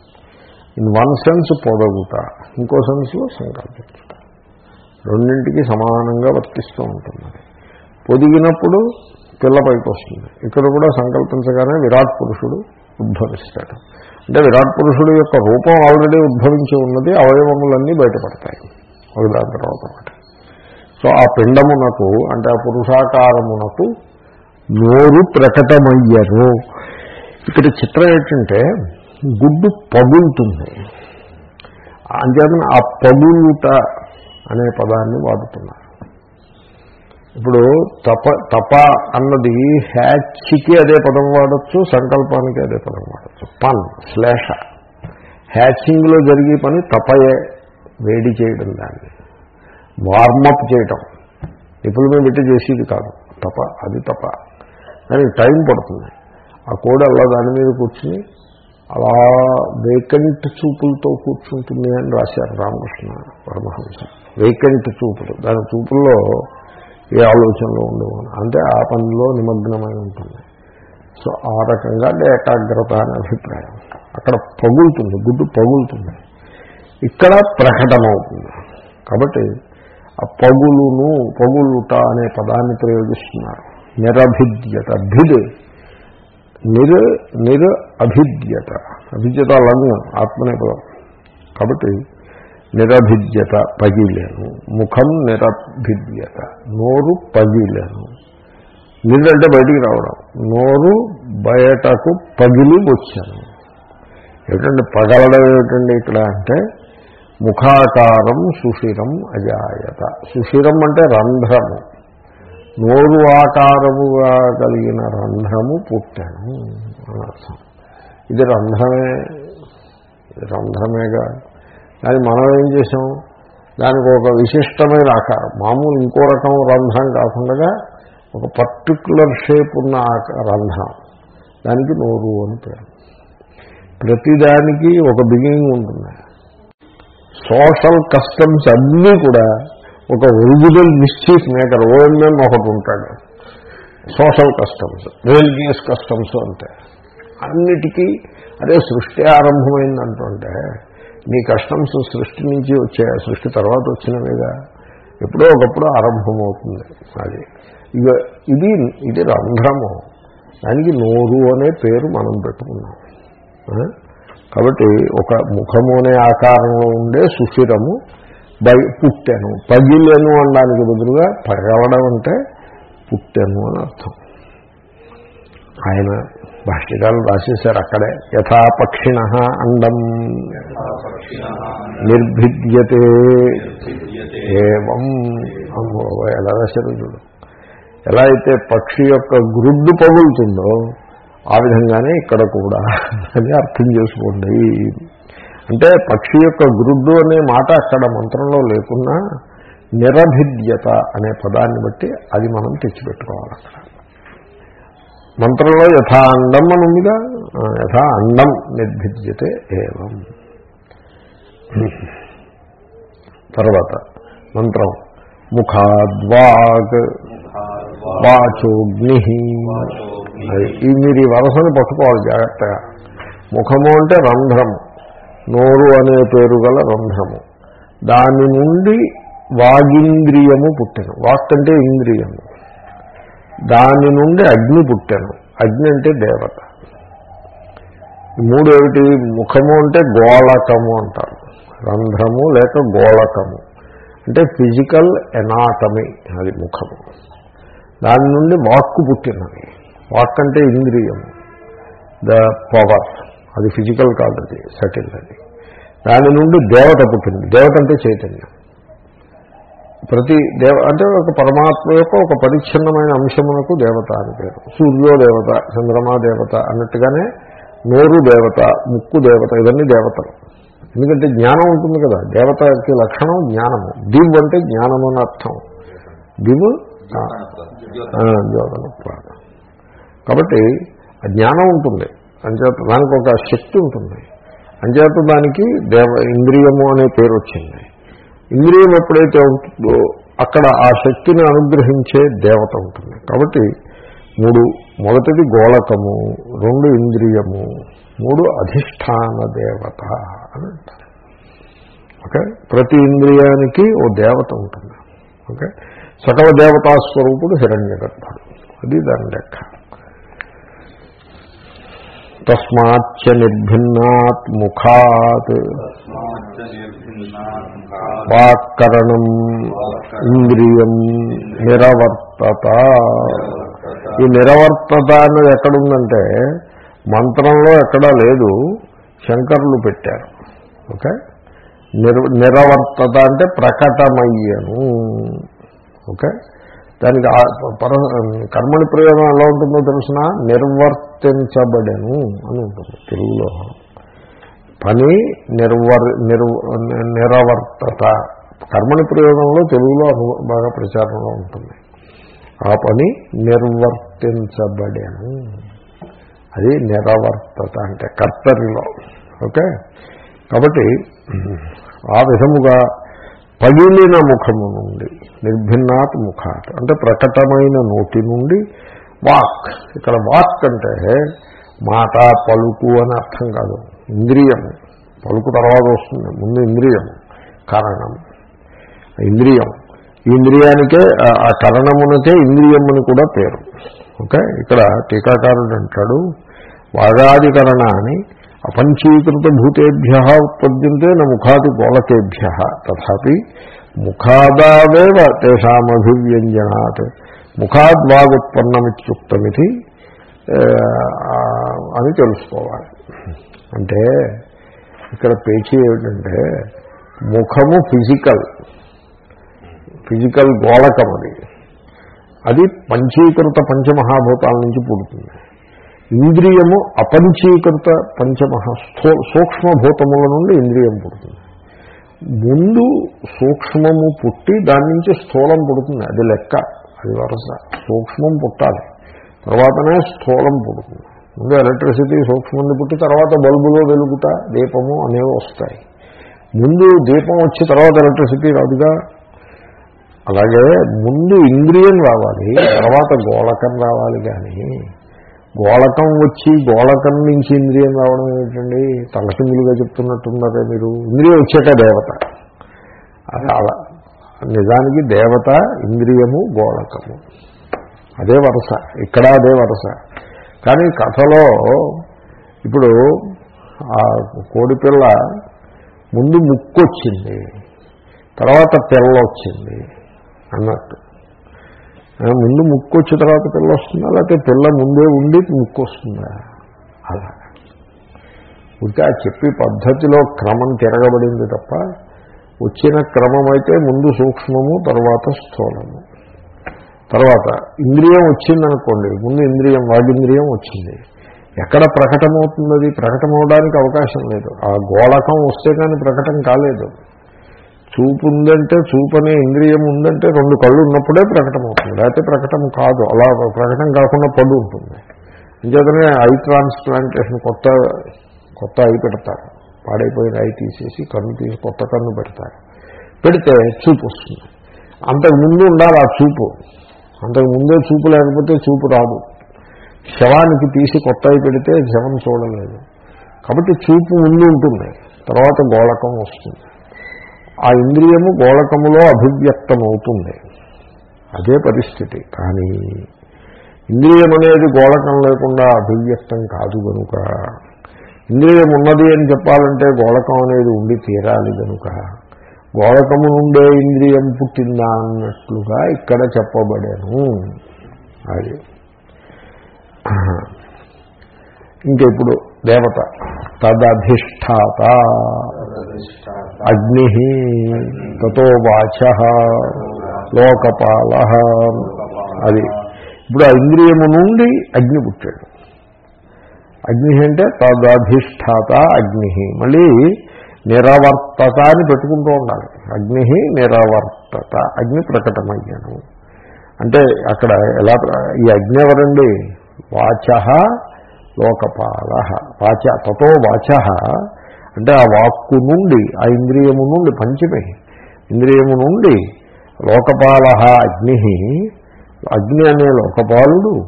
[SPEAKER 1] ఇన్ వన్ సెన్స్ పొదగుట ఇంకో సెన్స్లో సంకల్పించుట రెండింటికి సమానంగా వర్తిస్తూ ఉంటుంది. పొదిగినప్పుడు పిల్ల పైకి వస్తుంది. ఇక్కడ కూడా సంకల్పించగానే విరాట్ పురుషుడు ఉద్భవిస్తాడు. అంటే విరాట్ పురుషుడు యొక్క రూపం ఆల్రెడీ ఉద్భవించి ఉన్నది అవయవములన్నీ బయటపడతాయి. ఒకదాని తర్వాత ఒకటి సో ఆ పిండమునకు అంటే ఆ పురుషాకారమునకు నోరు ప్రకటమయ్యను ఇక్కడ చిత్రం ఏంటంటే గుడ్డు పగులుతుంది. అంచేతన ఆ పగులుట అనే పదాన్ని వాడుతున్నారు. ఇప్పుడు తప తప అన్నది హ్యాచ్కి అదే పదం వాడచ్చు సంకల్పానికి అదే పదం వాడచ్చు. పన్ శ్లేష. హ్యాచింగ్లో జరిగే పని తపయే వేడి చేయడం దాన్ని. వార్మప్ చేయటం. ఇప్పుడు మీద పెట్టి చేసేది కాదు. తప అది తప. దానికి టైం పడుతుంది. ఆ కోడి అలా దాని మీద కూర్చుని అలా వేకెంట్ చూపులతో కూర్చుంటుంది అని రాశారు రామకృష్ణ పరమహంస. వేకెంట్ చూపులు. దాని చూపుల్లో ఏ ఆలోచనలో ఉండవు అంటే ఆ పనిలో నిమగ్నమై ఉంటుంది. సో ఆ రకంగా ఏకాగ్రత అనే అభిప్రాయం. అక్కడ పగులుతుంది గుడ్డు పగులుతుంది. ఇక్కడ ప్రకటమవుతుంది. కాబట్టి ఆ పగులును పగులుట అనే పదాన్ని ప్రయోగిస్తున్నారు. నిరభిద్యత భిడ్ నిర్ నిర్ అభిద్యత అభిద్యత లంగ్ ఆత్మనే పదం కాబట్టి నిరభిద్యత పగిలేను. ముఖం నిరభిద్యత నోరు పగిలేను. నిరంటే బయటికి రావడం. నోరు బయటకు పగిలి వచ్చాను. ఏమిటండి? పగలడం ఏమిటండి ఇక్కడ అంటే ముఖాకారం సుషిరం అజాయత. సుషిరం అంటే రంధ్రము. నోరు ఆకారముగా కలిగిన రంధ్రము పుట్టాను అని అర్థం. ఇది రంధ్రమే రంధ్రమేగా. దాన్ని మనం ఏం చేసాం దానికి ఒక విశిష్టమైన ఆకారం మామూలు ఇంకో రకం రంధ్రం కాకుండా ఒక పర్టికులర్ షేప్ ఉన్న ఆక- రంధ్రం. దానికి నోరు అని పేరు. ప్రతిదానికి ఒక బిగినింగ్ ఉంటుంది. సోషల్ కస్టమ్స్ అన్నీ కూడా ఒక ఒరిజినల్ మిస్చీఫ్ మేకర్ ఓఎంఎం ఒకటి ఉంటాడు. సోషల్ కస్టమ్స్ రిలీజియస్ కస్టమ్స్ అంతే. అన్నిటికీ అదే సృష్టి ఆరంభమైంది అంటుంటే నీ కస్టమ్స్ సృష్టి నుంచి వచ్చే సృష్టి తర్వాత వచ్చినవిగా? ఎప్పుడో ఒకప్పుడు ఆరంభమవుతుంది అది. ఇక ఇది ఇది రంధ్రము. దానికి నోరు అనే పేరు మనం పెట్టుకున్నాం. కాబట్టి ఒక ముఖము అనే ఆకారంలో ఉండే సుశిరము బై పుట్టాను. పగిలేను అనడానికి బదులుగా పగలడం అంటే పుట్టాను అని అర్థం. ఆయన భాష్యకాలు రాసేశారు అక్కడే. యథా పక్షిణ అండం. నిర్భిద్యతే. ఏవం. ఎలా రాశారు చూడు. ఎలా అయితే పక్షి యొక్క గ్రుడ్డు పగులుతుందో ఆ విధంగానే ఇక్కడ కూడా అని అర్థం చేసుకోండి. అంటే పక్షి యొక్క గ్రుడ్డు అనే మాట అక్కడ మంత్రంలో లేకున్నా నిరభిద్యత అనే పదాన్ని బట్టి అది మనం తెచ్చిపెట్టుకోవాలి అక్కడ. మంత్రంలో యథా అండం అని ఉందిగా? యథా అండం నిర్భిద్యతే ఏవం. తర్వాత మంత్రం ముఖాద్వాగ్ వాచోగ్ని. ఈ మీరు ఈ వరసను పట్టుకోవాలి జాగ్రత్తగా. ముఖము అంటే రంధ్రము. నోరు అనే పేరు గల రంధ్రము. దాని నుండి వాగింద్రియము పుట్టెను. వాక్ అంటే ఇంద్రియము. దాని నుండి అగ్ని పుట్టాను. అగ్ని అంటే దేవత. మూడు ఏమిటి? ముఖము అంటే గోళకము అంటారు. రంధ్రము లేక గోళకము. అంటే ఫిజికల్ ఎనాటమీ అది ముఖము. దాని నుండి వాక్కు పుట్టినది. వాక్ అంటే ఇంద్రియము. The power. అది ఫిజికల్ కాదు అది సెటిల్ అది. దాని నుండి దేవత పుట్టింది. దేవత అంటే చైతన్యం. ప్రతి దేవ అంటే ఒక పరమాత్మ యొక్క ఒక పరిచ్ఛిన్నమైన అంశమునకు దేవత అని పేరు. సూర్యో దేవత చంద్రమా దేవత అన్నట్టుగానే నోరు దేవత ముక్కు దేవత ఇవన్నీ దేవతలు. ఎందుకంటే జ్ఞానం ఉంటుంది కదా. దేవతకి లక్షణం జ్ఞానము. దివ్ అంటే జ్ఞానము అని అర్థం. దివ్ జ్యోతన కాబట్టి ఆ జ్ఞానం ఉంటుంది. అంచేత దానికి ఒక శక్తి ఉంటుంది. అంచేత దానికి దేవ ఇంద్రియము అనే పేరు వచ్చింది. ఇంద్రియం ఎప్పుడైతే ఉంటుందో అక్కడ ఆ శక్తిని అనుగ్రహించే దేవత ఉంటుంది. కాబట్టి మూడు మొదటిది గోళకము రెండు ఇంద్రియము మూడు అధిష్టాన దేవత అని అంటారు. ఓకే? ప్రతి ఇంద్రియానికి ఓ దేవత ఉంటుంది. ఓకే? సకల దేవతా స్వరూపుడు హిరణ్య గర్భుడు అది దాని లెక్క. తస్మాచ్చ నిర్భిన్నాత్ ముఖాత్. వాక్కరణం ఇంద్రియం నిరవర్తత. ఈ నిరవర్తత అన్నది ఎక్కడుందంటే మంత్రంలో ఎక్కడా లేదు శంకరులు పెట్టారు. ఓకే? నిర్ నిరవర్తత అంటే ప్రకటమయ్యను. ఓకే? దానికి పర కర్మని ప్రయోజనం ఎలా ఉంటుందో తెలిసిన? నిర్వర్తించబడను అని ఉంటుంది తెలుగులో. పని నిర్వర్ నిర్వ నిరవర్తత. కర్మని ప్రయోగంలో తెలుగులో బాగా ప్రచారంలో ఉంటుంది. ఆ పని నిర్వర్తించబడను. అది నిరవర్తత అంటే కర్తరిలో. ఓకే? కాబట్టి ఆ విధముగా పగిలిన ముఖము నుండి నిర్భిన్నాత్ ముఖాత్ అంటే ప్రకటమైన నోటి నుండి వాక్. ఇక్కడ వాక్ అంటే మాట పలుకు అని అర్థం కాదు. ఇంద్రియము పలుకు తర్వాత వస్తుంది. ముందు ఇంద్రియము కారణం. ఇంద్రియం. ఇంద్రియానికే ఆ- కరణమునకే ఇంద్రియముని కూడా పేరు. ఓకే? ఇక్కడ టీకాకారుడు అంటాడు వాగాదికరణ అని అపంచీకృత భూతేభ్య ఉత్పద్యంతే న ముఖాది గోళకేభ్య. తథాపి ముఖాదావేవ తేషామభివ్యంజనాత్. ముఖాద్వాగుత్పన్నమిత్యుక్తమితి అని తెలుసుకోవాలి. అంటే ఇక్కడ పేచీ ఏమిటంటే ముఖము ఫిజికల్ ఫిజికల్ గోళకం అది అది పంచీకృత పంచమహాభూతాల నుంచి పుడుతుంది. ఇంద్రియము అపరిచీకృత పంచమహ స్థూ సూక్ష్మభూతముల నుండి ఇంద్రియం పుడుతుంది. ముందు సూక్ష్మము పుట్టి దాని నుంచి స్థూలం పుడుతుంది. అది లెక్క. అది వరస. సూక్ష్మం పుట్టాలి. తర్వాతనే స్థూలం పుడుతుంది. ముందు ఎలక్ట్రిసిటీ సూక్ష్మంది పుట్టి తర్వాత బల్బులో వెలుగుట దీపము అనేవి వస్తాయి. ముందు దీపం వచ్చి తర్వాత ఎలక్ట్రిసిటీ రాదుగా? అలాగే ముందు ఇంద్రియం రావాలి తర్వాత గోళకం రావాలి కానీ గోళకం వచ్చి గోళకం నుంచి ఇంద్రియం రావడం ఏమిటండి? తలసిందులుగా చెప్తున్నట్టున్నారే మీరు ఇంద్రియం వచ్చాక దేవత. అది అలా. నిజానికి దేవత ఇంద్రియము గోళకము. అదే వరస. ఇక్కడ అదే వరస. కానీ కథలో ఇప్పుడు ఆ కోడిపిల్ల ముందు ముక్కు వచ్చింది. తర్వాత పిల్ల వచ్చింది అన్నట్టు. ముందు ముక్కు వచ్చిన తర్వాత పిల్ల వస్తుందా? లేకపోతే పిల్ల ముందే ఉండి ముక్కు వస్తుందా అలా ఇంకా చెప్పి పద్ధతిలో క్రమం తిరగబడింది తప్ప వచ్చిన క్రమం అయితే ముందు సూక్ష్మము తర్వాత స్థూలము. తర్వాత ఇంద్రియం వచ్చిందనుకోండి ముందు ఇంద్రియం వాగింద్రియం వచ్చింది. ఎక్కడ ప్రకటమవుతుంది అది ప్రకటమవడానికి అవకాశం లేదు. ఆ గోళకం వస్తే కానీ ప్రకటన కాలేదు. చూపు ఉందంటే చూపు అనే ఇంద్రియం ఉందంటే రెండు కళ్ళు ఉన్నప్పుడే ప్రకటమవుతుంది. లేకపోతే ప్రకటన కాదు. అలా ప్రకటన కాకుండా పడు ఉంటుంది. అంచేతనే ఐ ట్రాన్స్ప్లాంటేషన్ కొత్త కొత్త ఐ పెడతారు. పాడైపోయిన ఐ తీసేసి కన్ను తీసి కొత్త కన్ను పెడతారు. పెడితే చూపు వస్తుంది. అంతకు ముందు ఉండాలి ఆ చూపు. అంతకు ముందే చూపు లేకపోతే చూపు రాదు. శవానికి తీసి కొత్త అయి పెడితే శవం చూడలేదు. కాబట్టి చూపు ముందు ఉంటుంది. తర్వాత గోళకం వస్తుంది. ఆ ఇంద్రియము గోళకములో అభివ్యక్తం అవుతుంది అదే పరిస్థితి. కానీ ఇంద్రియం అనేది గోళకం లేకుండా అభివ్యక్తం కాదు కనుక ఇంద్రియం ఉన్నది అని చెప్పాలంటే గోళకం అనేది ఉండి తీరాలి కనుక గోళకము నుండే ఇంద్రియం పుట్టిందా అన్నట్లుగా ఇక్కడ చెప్పబడాను. అది. ఇంకా ఇప్పుడు దేవత తదధిష్టాత అగ్ని తతో వాచ లోకపాల అది. ఇప్పుడు ఆ ఇంద్రియము నుండి అగ్ని పుట్టాడు. అగ్ని అంటే తదధిష్టాత అగ్ని. మళ్ళీ నిరవర్తత అని పెట్టుకుంటూ ఉండాలి. అగ్ని నిరవర్తత. అగ్ని ప్రకటమయ్యాను. అంటే అక్కడ ఎలా ఈ అగ్ని ఎవరండి? వాచ లోకపాల. వాచ తతో వాచ. అంటే ఆ వాక్కు నుండి ఆ ఇంద్రియము నుండి పంచమే ఇంద్రియము నుండి లోకపాల అగ్ని. అగ్ని అనే లోకపాలుడు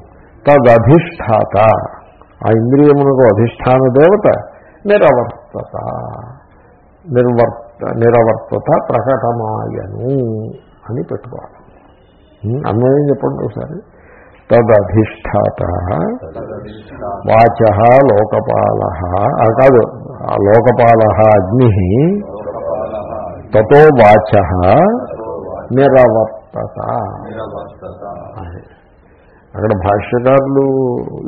[SPEAKER 1] తదధిష్టాత. ఆ ఇంద్రియమునకు అధిష్టాన దేవత నిరవర్తత. నిర్వర్త నిరవర్తత ప్రకటమాయను అని పెట్టుకోవాలి. ఉం, అన్వయం చెప్పండి ఒకసారి. తదధిష్టాత. వాచ లోకపాల. కాదు ఆ లోకపాల అగ్ని. తతో వాచ నిరవర్తత. అక్కడ భాష్యకారులు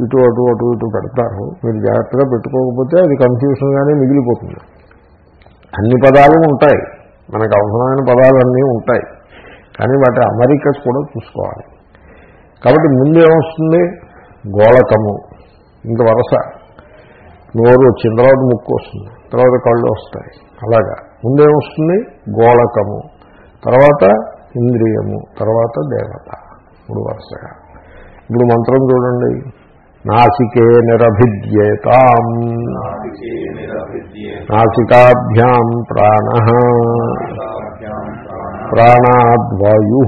[SPEAKER 1] ఇటు అటు అటు ఇటు పెడతారు. మీరు జాగ్రత్తగా పెట్టుకోకపోతే అది కన్ఫ్యూషన్గానే మిగిలిపోతుంది. అన్ని పదాలు ఉంటాయి. మనకు అవసరమైన పదాలు అన్నీ ఉంటాయి. కానీ వాటి అమరిక కూడా చూసుకోవాలి. కాబట్టి ముందు ఏమొస్తుంది? గోళకము ఇంక వరస. నోరు వచ్చిన తర్వాత ముక్కు వస్తుంది తర్వాత కళ్ళు వస్తాయి. అలాగా. ముందేమొస్తుంది గోళకము తర్వాత ఇంద్రియము తర్వాత దేవత. ఇప్పుడు వరుసగా. ఇప్పుడు మంత్రం చూడండి. నాసికే నిరభిద్యేతాం. నాసికాభ్యాం ప్రాణ. ప్రాణాద్వాయు.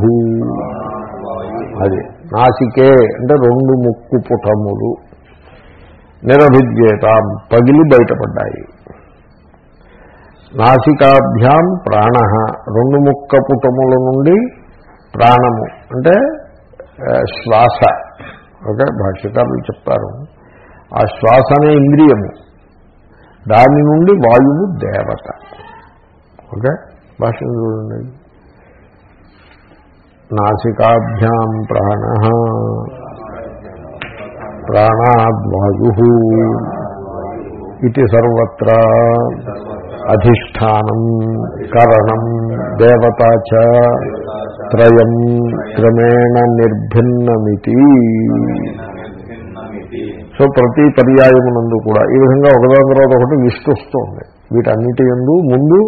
[SPEAKER 1] అది. నాసికే అంటే రెండు ముక్కు పుటములు నిరభిద్యేతాం పగిలి బయటపడ్డాయి. నాసికాభ్యాం ప్రాణ. రెండు ముక్క పుటముల నుండి ప్రాణము. అంటే శ్వాస. ఓకే భాష్యకారులు చెప్తారు. ఆ శ్వాస అనే ఇంద్రియము. దాని నుండి వాయువు దేవత. ఓకే భాష్యం చూడండి. నాసికాభ్యాం ప్రాణ ప్రాణాద్వాయు ఇది సర్వత్ర అధిష్టానం కరణం దేవత చ త్రయం క్రమేణ నిర్భిన్నమితి సో ప్రతి పర్యాయమునందు కూడా ఈ విధంగా ఒకదాని తర్వాత ఒకటి లిస్ట్ వస్తుంది వీటన్నిటి ఎందు ముందు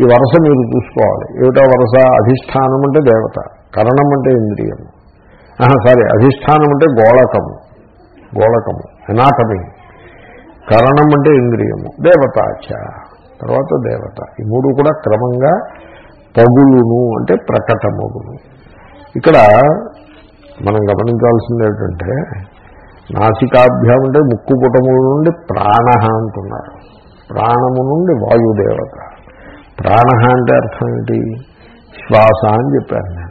[SPEAKER 1] ఈ వరుస మీరు చూసుకోవాలి. ఏమిటా వరుస? అధిష్టానం అంటే దేవత. కరణం అంటే ఇంద్రియము సారీ అధిష్టానం అంటే గోళకము. గోళకము ఎనాటమీ కరణం అంటే ఇంద్రియము దేవతాచ. తర్వాత దేవత. ఈ మూడు కూడా క్రమంగా పగులును అంటే ప్రకటమగును. ఇక్కడ మనం గమనించాల్సింది ఏంటంటే నాసికాభ్యాం అంటే ముక్కు పుటముల నుండి ప్రాణ అంటున్నారు. ప్రాణము నుండి వాయుదేవత. ప్రాణ అంటే అర్థం ఏంటి? శ్వాస అని చెప్పాను.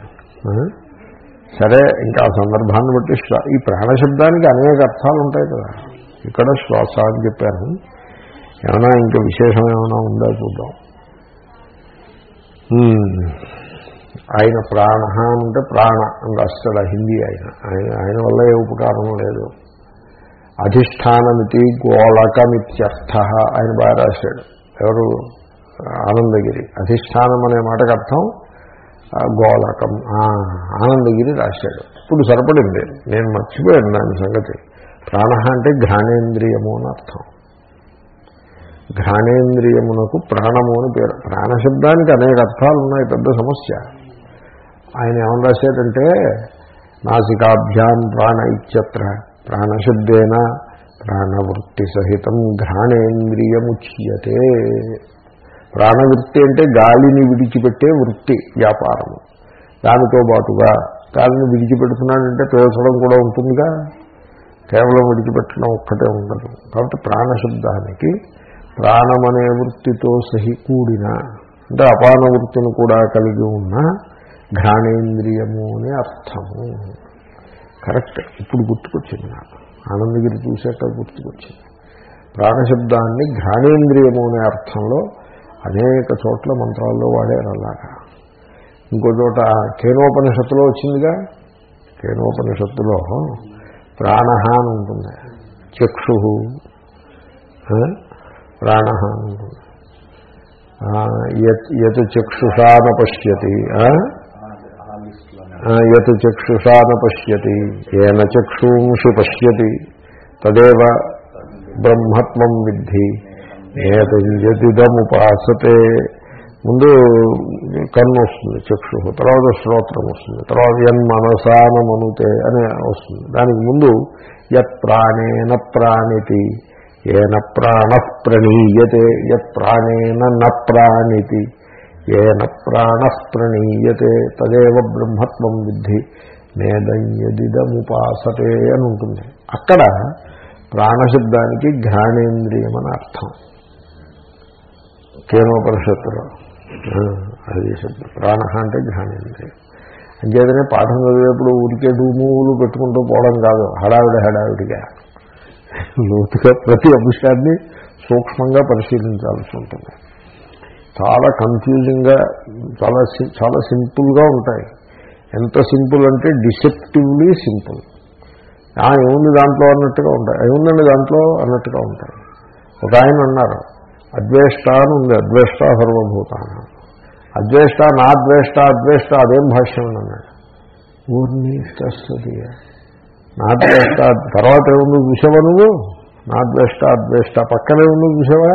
[SPEAKER 1] సరే ఇంకా ఆ సందర్భాన్ని బట్టి ఈ ప్రాణశబ్దానికి అనేక అర్థాలు ఉంటాయి కదా. ఇక్కడ శ్వాస అని చెప్పాను ఏమైనా ఇంకా విశేషం ఏమైనా ఉందా చూద్దాం. ఆయన ప్రాణ అంటే ప్రాణ అని రాస్తాడు ఆ హిందీ ఆయన. ఆయన ఆయన వల్ల ఏ ఉపకారం లేదు. అధిష్టానమితి గోళకమిత్యర్థ ఆయన బాగా రాశాడు. ఎవరు? ఆనందగిరి. అధిష్టానం అనే మాటకు అర్థం గోళకం ఆనందగిరి రాశాడు. ఇప్పుడు సరిపడింది. నేను మర్చిపోయాను దాని సంగతి. ప్రాణ అంటే ఘ్రాణేంద్రియము అని అర్థం. ఘ్రాణేంద్రియమునకు ప్రాణము అని పేరు. ప్రాణశబ్దానికి అనేక అర్థాలు ఉన్నాయి పెద్ద సమస్య. ఆయన ఏమని రాశాడంటే నాసికాభ్యాం ప్రాణ ఇత్యత్ర ప్రాణశబ్దేన ప్రాణవృత్తి సహితం ఘ్రాణేంద్రియముచ్యతే. ప్రాణవృత్తి అంటే గాలిని విడిచిపెట్టే వృత్తి వ్యాపారము. దానితో పాటుగా గాలిని విడిచిపెడుతున్నాడంటే పేల్చడం కూడా ఉంటుందిగా. కేవలం విడిచిపెట్టడం ఒక్కటే ఉండదు. కాబట్టి ప్రాణశబ్దానికి ప్రాణమనే వృత్తితో సహి కూడిన అంటే అపాన వృత్తిని కూడా కలిగి ఉన్న ఘానేంద్రియము అనే అర్థము. కరెక్ట్. ఇప్పుడు గుర్తుకొచ్చింది నాకు. ఆనందగిరి చూసాక గుర్తుకొచ్చింది. ప్రాణశబ్దాన్ని ఘానేంద్రియము అనే అర్థంలో అనేక చోట్ల మంత్రాల్లో వాడారు అలాగా. ఇంకో చోట కేనోపనిషత్తులో వచ్చిందిగా? కేనోపనిషత్తులో ప్రాణ అని ఉంటుంది. చక్షు ప్రాణ అని ఉంటుంది. ఎత్ యత్ యత్ చక్షుషా పశ్యతి యత్ చక్షుషా పశ్యతి ఏన చక్షుంషి పశ్యతి. తదేవ బ్రహ్మత్వం విద్ధి. ఏదిదముపాసతే ముందు కన్ను వస్తుంది చక్షు తర్వాత శ్రోత్రం వస్తుంది తర్వాత యన్మనసానమనుతే అని వస్తుంది. దానికి ముందు యత్ ప్రాణేన ప్రాణితి ఏన ప్రాణ ప్రణీయతే యత్ ప్రాణేన న ప్రాణితి ఏన ప్రాణ ప్రణీయతే తదేవ బ్రహ్మత్వం విద్ధి నేదయ్యదిదముపాసతే అని ఉంటుంది. అక్కడ ప్రాణశబ్దానికి ఘ్రాణేంద్రియం అని అర్థం. కేనోపనిషత్తులో. అది శబ్దం ప్రాణ అంటే ఘ్రాణేంద్రియం అంచేతనే పాఠం చదివేప్పుడు ఊరికే డూములు పెట్టుకుంటూ పోవడం కాదు. హడావిడి హడావిడిగా. లోతుగా ప్రతి అంశాన్ని సూక్ష్మంగా పరిశీలించాల్సి ఉంటుంది. చాలా కన్ఫ్యూజింగ్గా చాలా చాలా సింపుల్గా ఉంటాయి. ఎంత సింపుల్ అంటే డిసెప్టివ్లీ సింపుల్ ఏముంది దాంట్లో అన్నట్టుగా ఉంటాయి. ఏముందండి దాంట్లో అన్నట్టుగా ఉంటాయి. ఒక ఆయన అన్నారు అద్వేష్ట అని ఉంది అద్వేష్ట సర్వభూతాన అద్వేష్ట నా ద్వేష్ట అద్వేష్ట అదేం భాష్యం అని అన్నాడు. ఊర్ని వస్తుంది నా ద్వేష్ట తర్వాత ఏముంది చూసావా నువ్వు? నా ద్వేష్ట అద్వేష్ట పక్కనే ఉంది చూసావా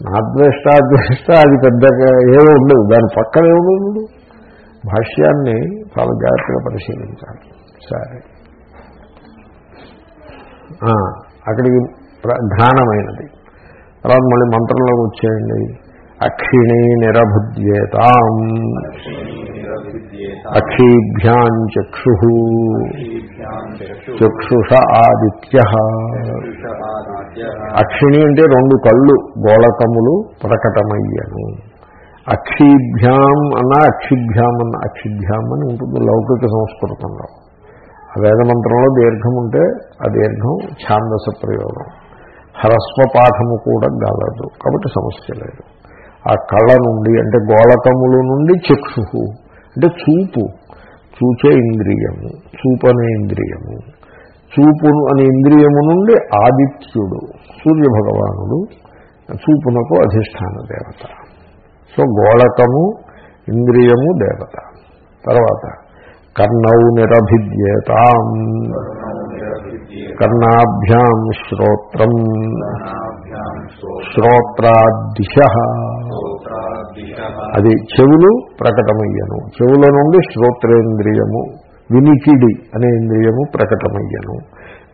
[SPEAKER 1] నా ద్వేష్ట అద్వేష్ట అది పెద్దగా ఏమో ఉండదు దాని పక్కనే ఉండదు భాష్యాన్ని చాలా జాగ్రత్తగా పరిశీలించాలి. సరే. అక్కడికి ప్ర- ఘానమైనది తర్వాత మళ్ళీ మంత్రంలోకి వచ్చేయండి. అక్షిణీ నిరభుద్యేతాం. అక్షీభ్యాం చక్షు. చక్షుష ఆదిత్య. అక్షిణి అంటే రెండు కళ్ళు గోళకములు ప్రకటమయ్యను. అక్షీభ్యాం అన్న అక్షిభ్యాం అన్న అక్షిభ్యాం అని ఉంటుంది లౌకిక సంస్కృతంలో. ఆ వేదమంత్రంలో దీర్ఘం ఉంటే ఆ దీర్ఘం ఛాందస ప్రయోగం. హ్రస్వపాఠము కూడా గలదు కాబట్టి సమస్య లేదు. ఆ కళ్ళ నుండి అంటే గోళకముల నుండి చక్షు అంటే చూపు. చూచే ఇంద్రియము. చూపు అనే ఇంద్రియము. చూపు అనే ఇంద్రియము నుండి ఆదిత్యుడు సూర్య భగవానుడు చూపునకు అధిష్టాన దేవత. సో గోళకము ఇంద్రియము దేవత. తర్వాత కర్ణౌ నిరభిద్యేతాం. కర్ణాభ్యాం శ్రోత్రం. శ్రోత్రాదిశ. అది చెవులు ప్రకటమయ్యను. చెవుల నుండి శ్రోత్రేంద్రియము వినికిడి అనే ఇంద్రియము ప్రకటమయ్యను.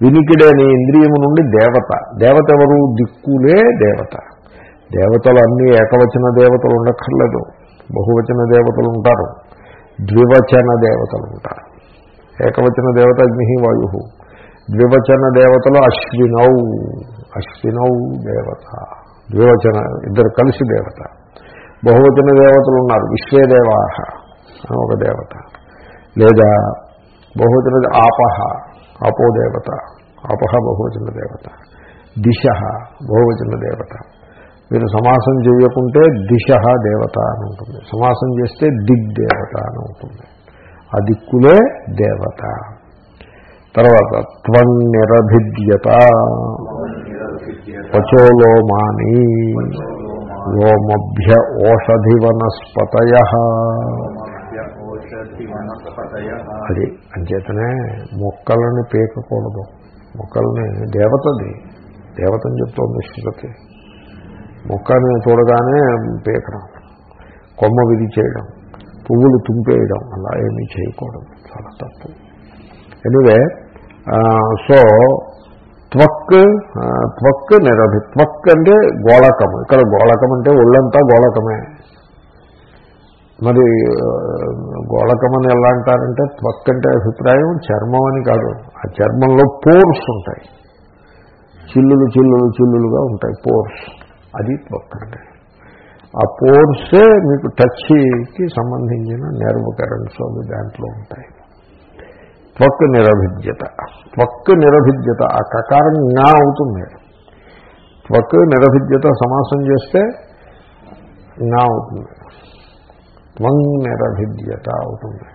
[SPEAKER 1] వినికిడి అనే ఇంద్రియము నుండి దేవత. దేవత ఎవరు? దిక్కులే దేవత. దేవతలు అన్నీ ఏకవచన దేవతలు ఉండక్కర్లేదు. బహువచన దేవతలు ఉంటారు. ద్వివచన దేవతలు ఉంటారు. ఏకవచన దేవత అగ్ని వాయు ద్వివచన దేవతలు అశ్వినౌ అశ్వినౌ దేవత. ద్వివచన ఇద్దరు కలిసి దేవత. బహువచన దేవతలు ఉన్నారు విశ్వేదేవాహ అని ఒక దేవత. లేదా బహువచన ఆపహ అపో దేవత అపహ బహువచన దేవత. దిశ బహువచన దేవత. మీరు సమాసం చేయకుంటే దిశ దేవత అని ఉంటుంది. సమాసం చేస్తే దిగ్దేవత అని ఉంటుంది. ఆ దిక్కులే దేవత. తర్వాత త్వం నిరభిద్యత. పచోలోమాని వ్యోమభ్య ఓషధి వనస్పతయ అది అంచేతనే మొక్కలని పీకకూడదు. మొక్కల్ని దేవతది. దేవతని చెప్తోంది శృతి. మొక్కని చూడగానే పీకడం. కొమ్మ విధి చేయడం. పువ్వులు తుంపేయడం. అలా ఏమీ చేయకూడదు. చాలా తప్పు. ఎనివే సో త్వక్ త్వక్ నిరభి త్వక్ అంటే గోళకం ఇక్కడ గోళకం అంటే ఒళ్ళంతా గోళకమే. మరి గోళకం అని ఎలా అంటారంటే త్వక్ అంటే అభిప్రాయం చర్మం అని కాదు. ఆ చర్మంలో పోర్స్ ఉంటాయి. చిల్లులు చిల్లులు చిల్లులుగా ఉంటాయి పోర్స్. అది త్వక్ అంటే. ఆ పోర్సే మీకు టచ్కి సంబంధించిన నెర్వ్ కరెంట్స్ అవి దాంట్లో ఉంటాయి. త్వక్ నిరభిద్యత త్వక్ నిరభిద్యత ఆ కకారం నా అవుతుంది. త్వక్ నిరభిద్యత సమాసం చేస్తే నా అవుతుంది. త్వం నిరభిద్యత అవుతుంది.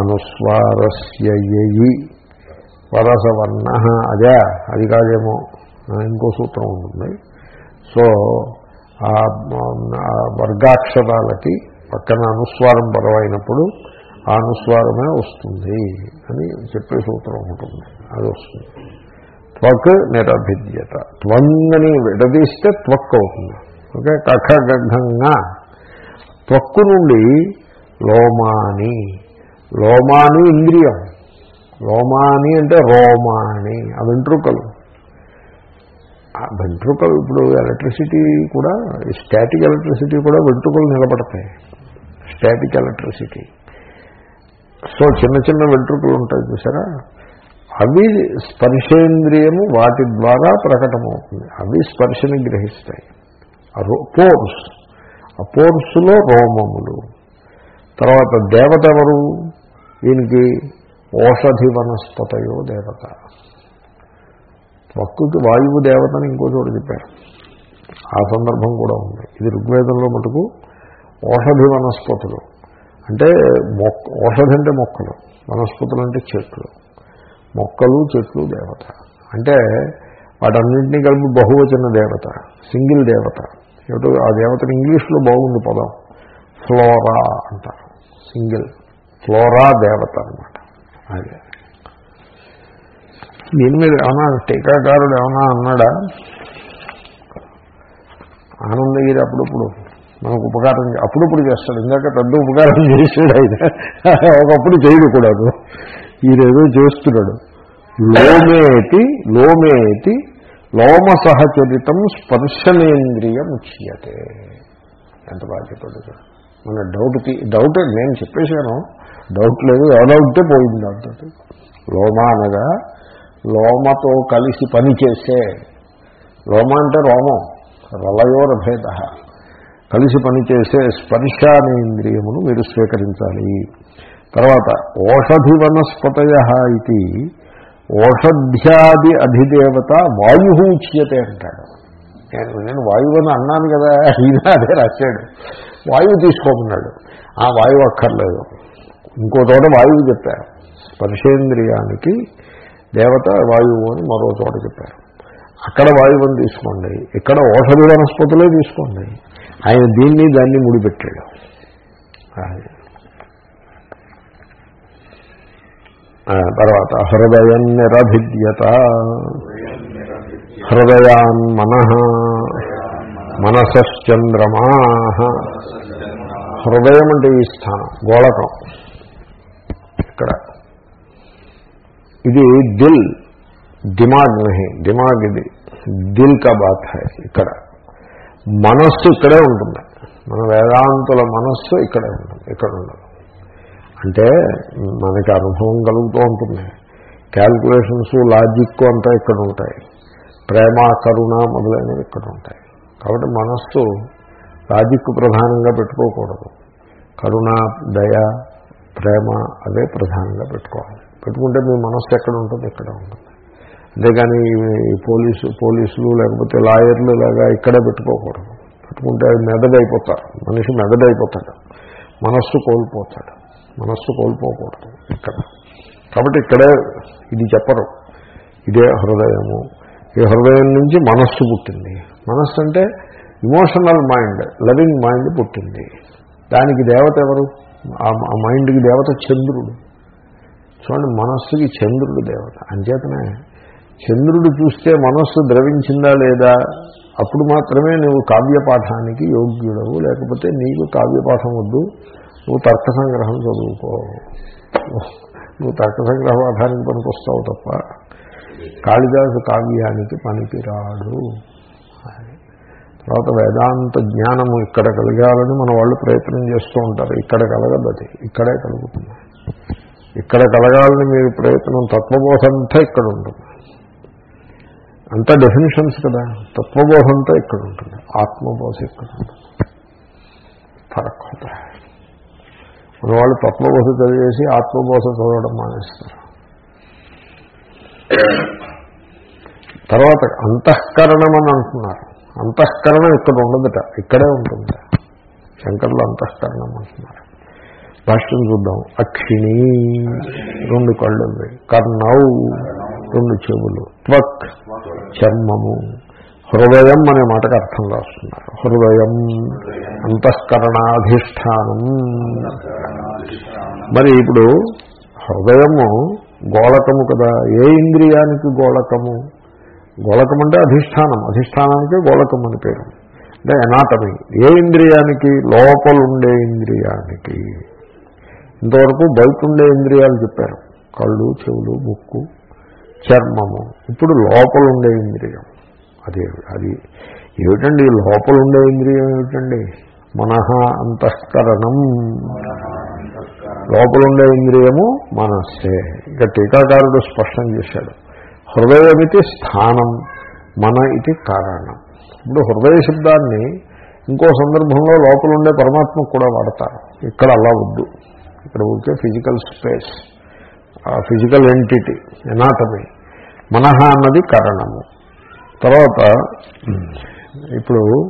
[SPEAKER 1] అనుస్వారస్య వరసవర్ణ. అదే అది కాదేమో. ఇంకో సూత్రం ఉంటుంది. సో ఆ వర్గాక్షరాలకి పక్కన అనుస్వారం పరమైనప్పుడు ఆ అనుస్వారమే వస్తుంది అని చెప్పే సూత్రం ఉంటుంది. అది వస్తుంది. త్వక్ నిరభిద్యత. త్వంగని విడదీస్తే త్వక్ అవుతుంది. ఓకే? కఖగంగా త్వక్కు నుండి లోమాని. లోమాని ఇంద్రియం. లోమాని అంటే రోమాని. ఆ వెంట్రుకలు. ఆ వెంట్రుకలు ఇప్పుడు ఎలక్ట్రిసిటీ కూడా స్టాటిక్ ఎలక్ట్రిసిటీ కూడా వెంట్రుకలు నిలబడతాయి. Static electricity. సో చిన్న చిన్న వెంట్రుకలు ఉంటాయి చూసారా? అవి స్పర్శేంద్రియము వాటి ద్వారా ప్రకటమవుతుంది. అవి స్పర్శని గ్రహిస్తాయి. పోర్స్. ఆ పోర్సులో రోమములు. తర్వాత దేవత ఎవరు దీనికి ఓషధి వనస్పతయో దేవత. ప్రకృతి వాయువు దేవతని ఇంకో చోట చెప్పారు. ఆ సందర్భం కూడా ఉంది. ఇది ఋగ్వేదంలో మటుకు ఓషధి వనస్పతులు. అంటే మొక్క ఓషధి అంటే మొక్కలు వనస్పతులు అంటే చెట్లు. మొక్కలు చెట్లు దేవత. అంటే వాటన్నింటినీ కలిపి బహువచన దేవత సింగిల్ దేవత. ఏమిటో ఆ దేవతను ఇంగ్లీష్లో బాగుంది పదం. ఫ్లోరా అంటారు. సింగిల్. ఫ్లోరా దేవత అనమాట అదే. దీని మీద ఏమన్నా టీకాకారుడు ఏమన్నా అన్నాడా? ఆనందగిరి అప్పుడప్పుడు. మనకు ఉపకారం అప్పుడప్పుడు చేస్తాడు. ఇందాక పెద్ద ఉపకారం చేసాడు ఆయన. ఒకప్పుడు చేయడు కూడా ఈయనేదో చేస్తున్నాడు. లోమేతి లోమేతి లోమ సహచరితం స్పర్శనేంద్రియ ఉచ్యతే. ఎంత బాధ్యపడదు మన డౌట్కి డౌట్ నేను చెప్పేశాను. డౌట్ లేదు ఎవరో ఉంటే పోయింది దాంతో. లోమ అనగా లోమతో కలిసి పనిచేసే. లోమ అంటే రోమం. రలయోర భేద కలిసి పనిచేసే స్పర్శానేంద్రియమును మీరు స్వీకరించాలి. తర్వాత ఓషధి వనస్పతయ ఇది. ఓషధ్యాది అధిదేవత వాయు ఉచ్యతే అంటాడు. నేను నేను వాయువు అని అన్నాను కదా ఈయన అదే రాశాడు. వాయువు తీసుకోమన్నాడు. ఆ వాయువు అక్కర్లేదు. ఇంకో చోట వాయువు చెప్పారు. స్పర్శేంద్రియానికి దేవత వాయువు అని మరో చోట చెప్పారు. అక్కడ వాయువుని తీసుకోండి. ఇక్కడ ఓషధి వనస్పతులే తీసుకోండి. ఆయన దీన్ని దాన్ని ముడిపెట్టాడు. తర్వాత హృదయం నిరభిద్యత. హృదయాన్ మన. మనసశ్చంద్రమా. హృదయం అంటే ఈ స్థానం గోళకం. ఇక్కడ. ఇది దిల్ దిమాగ్ నహి దిమాగ్ ఇది. దిల్ కా బాత్ హై ఇక్కడ. మనస్సు ఇక్కడే ఉంటుంది. మన వేదాంతుల మనస్సు ఇక్కడే ఉంటుంది ఇక్కడ ఉండదు. అంటే మనకి అనుభవం కలుగుతూ ఉంటుంది. క్యాల్కులేషన్స్ లాజిక్ అంతా ఇక్కడ ఉంటాయి. ప్రేమ కరుణ మొదలైనవి ఇక్కడ ఉంటాయి. కాబట్టి మనస్సు లాజిక్ ప్రధానంగా పెట్టుకోకూడదు. కరుణ దయ ప్రేమ అదే ప్రధానంగా పెట్టుకోవాలి. పెట్టుకుంటే మీ మనస్సు ఎక్కడ ఉంటుంది ఇక్కడ ఉంటుంది. అంతేగాని పోలీసు పోలీసులు లేకపోతే లాయర్లు లాగా ఇక్కడే పెట్టుకోకూడదు. పెట్టుకుంటే అది మెదడైపోతారు. మనిషి మెదడైపోతాడు. మనస్సు కోల్పోతాడు. మనస్సు కోల్పోకూడదు ఇక్కడ. కాబట్టి ఇక్కడే ఇది చెప్పరు. ఇదే హృదయము. ఈ హృదయం నుంచి మనస్సు పుట్టింది. మనస్సు అంటే ఇమోషనల్ మైండ్ లవింగ్ మైండ్ పుట్టింది. దానికి దేవత ఎవరు? ఆ- ఆ మైండ్కి దేవత చంద్రుడు. చూడండి మనస్సుకి చంద్రుడు దేవత. అంచేతనే చంద్రుడు చూస్తే మనస్సు ద్రవించిందా లేదా? అప్పుడు మాత్రమే నువ్వు కావ్యపాఠానికి యోగ్యుడవు. లేకపోతే నీకు కావ్యపాఠం వద్దు. నువ్వు తర్క సంగ్రహం చదువుకో. నువ్వు తర్క సంగ్రహ పాఠానికి పనికొస్తావు తప్ప కాళిదాసు కావ్యానికి పనికిరాడు. తర్వాత వేదాంత జ్ఞానము ఇక్కడ కలగాలని మన వాళ్ళు ప్రయత్నం చేస్తూ ఉంటారు. ఇక్కడ కలగదు అది ఇక్కడే కలుగుతుంది. ఇక్కడ కలగాలని మీరు ప్రయత్నం తత్వబోధంతా ఇక్కడ ఉంటుంది. అంతా డెఫినేషన్స్ కదా. తత్వబోధంతో ఇక్కడ ఉంటుంది. ఆత్మబోధ ఇక్కడ ఉంటుంది. ఫరక్ మన వాళ్ళు తత్వబోధ చదివేసి ఆత్మబోధ చదవడం మానేస్తారు. తర్వాత అంతఃకరణం అని అంటున్నారు. అంతఃకరణం ఇక్కడ ఉండదుట. ఇక్కడే ఉంటుంది. శంకర్లు అంతఃకరణం అంటున్నారు. భాష్యం చూద్దాం. అక్షిణి రెండు కళ్ళు ఉంది కర్ణౌ రెండు చెవులు. త్వక్ చర్మము. హృదయం అనే మాటకు అర్థం రాస్తున్నారు. హృదయం అంతఃకరణాధిష్టానం. మరి ఇప్పుడు హృదయము గోళకము కదా. ఏ ఇంద్రియానికి గోళకము? గోళకం అంటే అధిష్టానం. అధిష్టానానికి గోళకం అని పేరు. అంటే ఎనాటమీ ఏ ఇంద్రియానికి? లోపలుండే ఇంద్రియానికి. ఇంతవరకు బయట ఉండే ఇంద్రియాలు చెప్పారు. కళ్ళు చెవులు ముక్కు. చర్మము. ఇప్పుడు లోపల ఉండే ఇంద్రియం. అదే అది ఏమిటండి? లోపల ఉండే ఇంద్రియం ఏమిటండి? మనహ అంతఃకరణం. లోపలుండే ఇంద్రియము మనస్సే. ఇక టీకాకారుడు స్పష్టం చేశాడు. హృదయమితి స్థానం మన ఇది కారణం. ఇప్పుడు హృదయ శబ్దాన్ని ఇంకో సందర్భంలో లోపల ఉండే పరమాత్మకు కూడా వాడతారు. ఇక్కడ అలా వద్దు. ఇక్కడ ఊరికే physical space. Physical entity anatomy మనహ అన్నది కారణము. తర్వాత ఇప్పుడు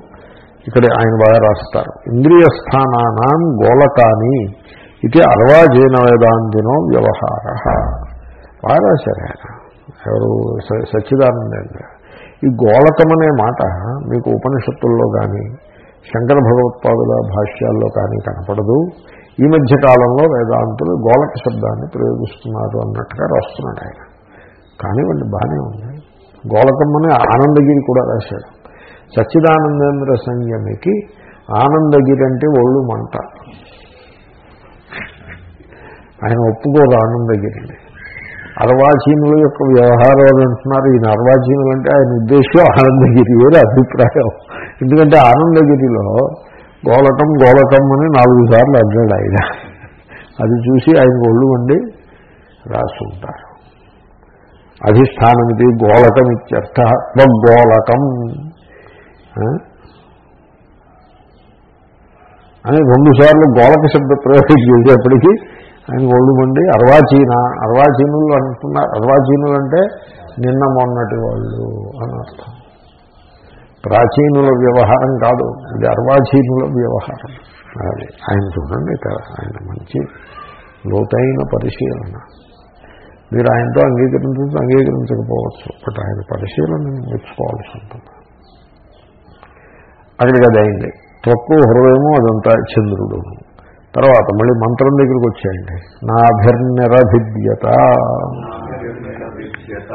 [SPEAKER 1] ఇక్కడ ఆయన బాగా రాస్తారు. ఇంద్రియ స్థానానాం గోళకాని ఇది అర్వాజీన వేదాంతినో వ్యవహార. బాగా రాశారు ఆయన. ఎవరు? స- ఈ గోళకమనే అనే మాట మీకు ఉపనిషత్తుల్లో కానీ శంకర భగవత్పాదుల భాష్యాల్లో కానీ కనపడదు. ఈ మధ్య కాలంలో వేదాంతులు గోళక శబ్దాన్ని ప్రయోగిస్తున్నారు అన్నట్టుగా రాస్తున్నాడు ఆయన. కానివ్వండి బాగానే ఉంది. గోళకం అని ఆనందగిరి కూడా రాశాడు. సచ్చిదానందేంద్ర సంయమికి ఆనందగిరి అంటే ఒళ్ళు మంట. ఆయన ఒప్పుకోదు ఆనందగిరిని. అర్వాచీనుల యొక్క వ్యవహారాలు అంటున్నారు. ఈయన అర్వాచీనులు అంటే ఆయన ఉద్దేశం ఆనందగిరి వేరే అభిప్రాయం. ఎందుకంటే ఆనందగిరిలో గోలటం గోళకం అని నాలుగు సార్లు అడ్డాడు ఆయన. అది చూసి ఆయన ఒళ్ళు వండి రాసుకుంటారు అధిష్టానం ఇది గోళకం ఇత్యర్థ గోళకం అని రెండుసార్లు గోళక శబ్ద ప్రయోగం చేసేప్పటికీ ఆయన ఒళ్ళు మండి అర్వాచీన అర్వాచీనులు అంటున్నారు. అర్వాచీనులు అంటే నిన్న మొన్నటి వాళ్ళు అని అర్థం. ప్రాచీనుల వ్యవహారం కాదు ఇది అర్వాచీనుల వ్యవహారం. అది ఆయన చూడండి ఇక్కడ ఆయన మంచి లోతైన పరిశీలన. మీరు ఆయనతో అంగీకరించవచ్చు అంగీకరించకపోవచ్చు బట్ ఆయన పరిశీలన మెచ్చుకోవాల్సి ఉంటుంది. అక్కడికి అది అయింది. తక్కువ హృదయము అదంతా చంద్రుడు. తర్వాత మళ్ళీ మంత్రం దగ్గరికి వచ్చాయండి. నాభిర్నిరభిద్యత.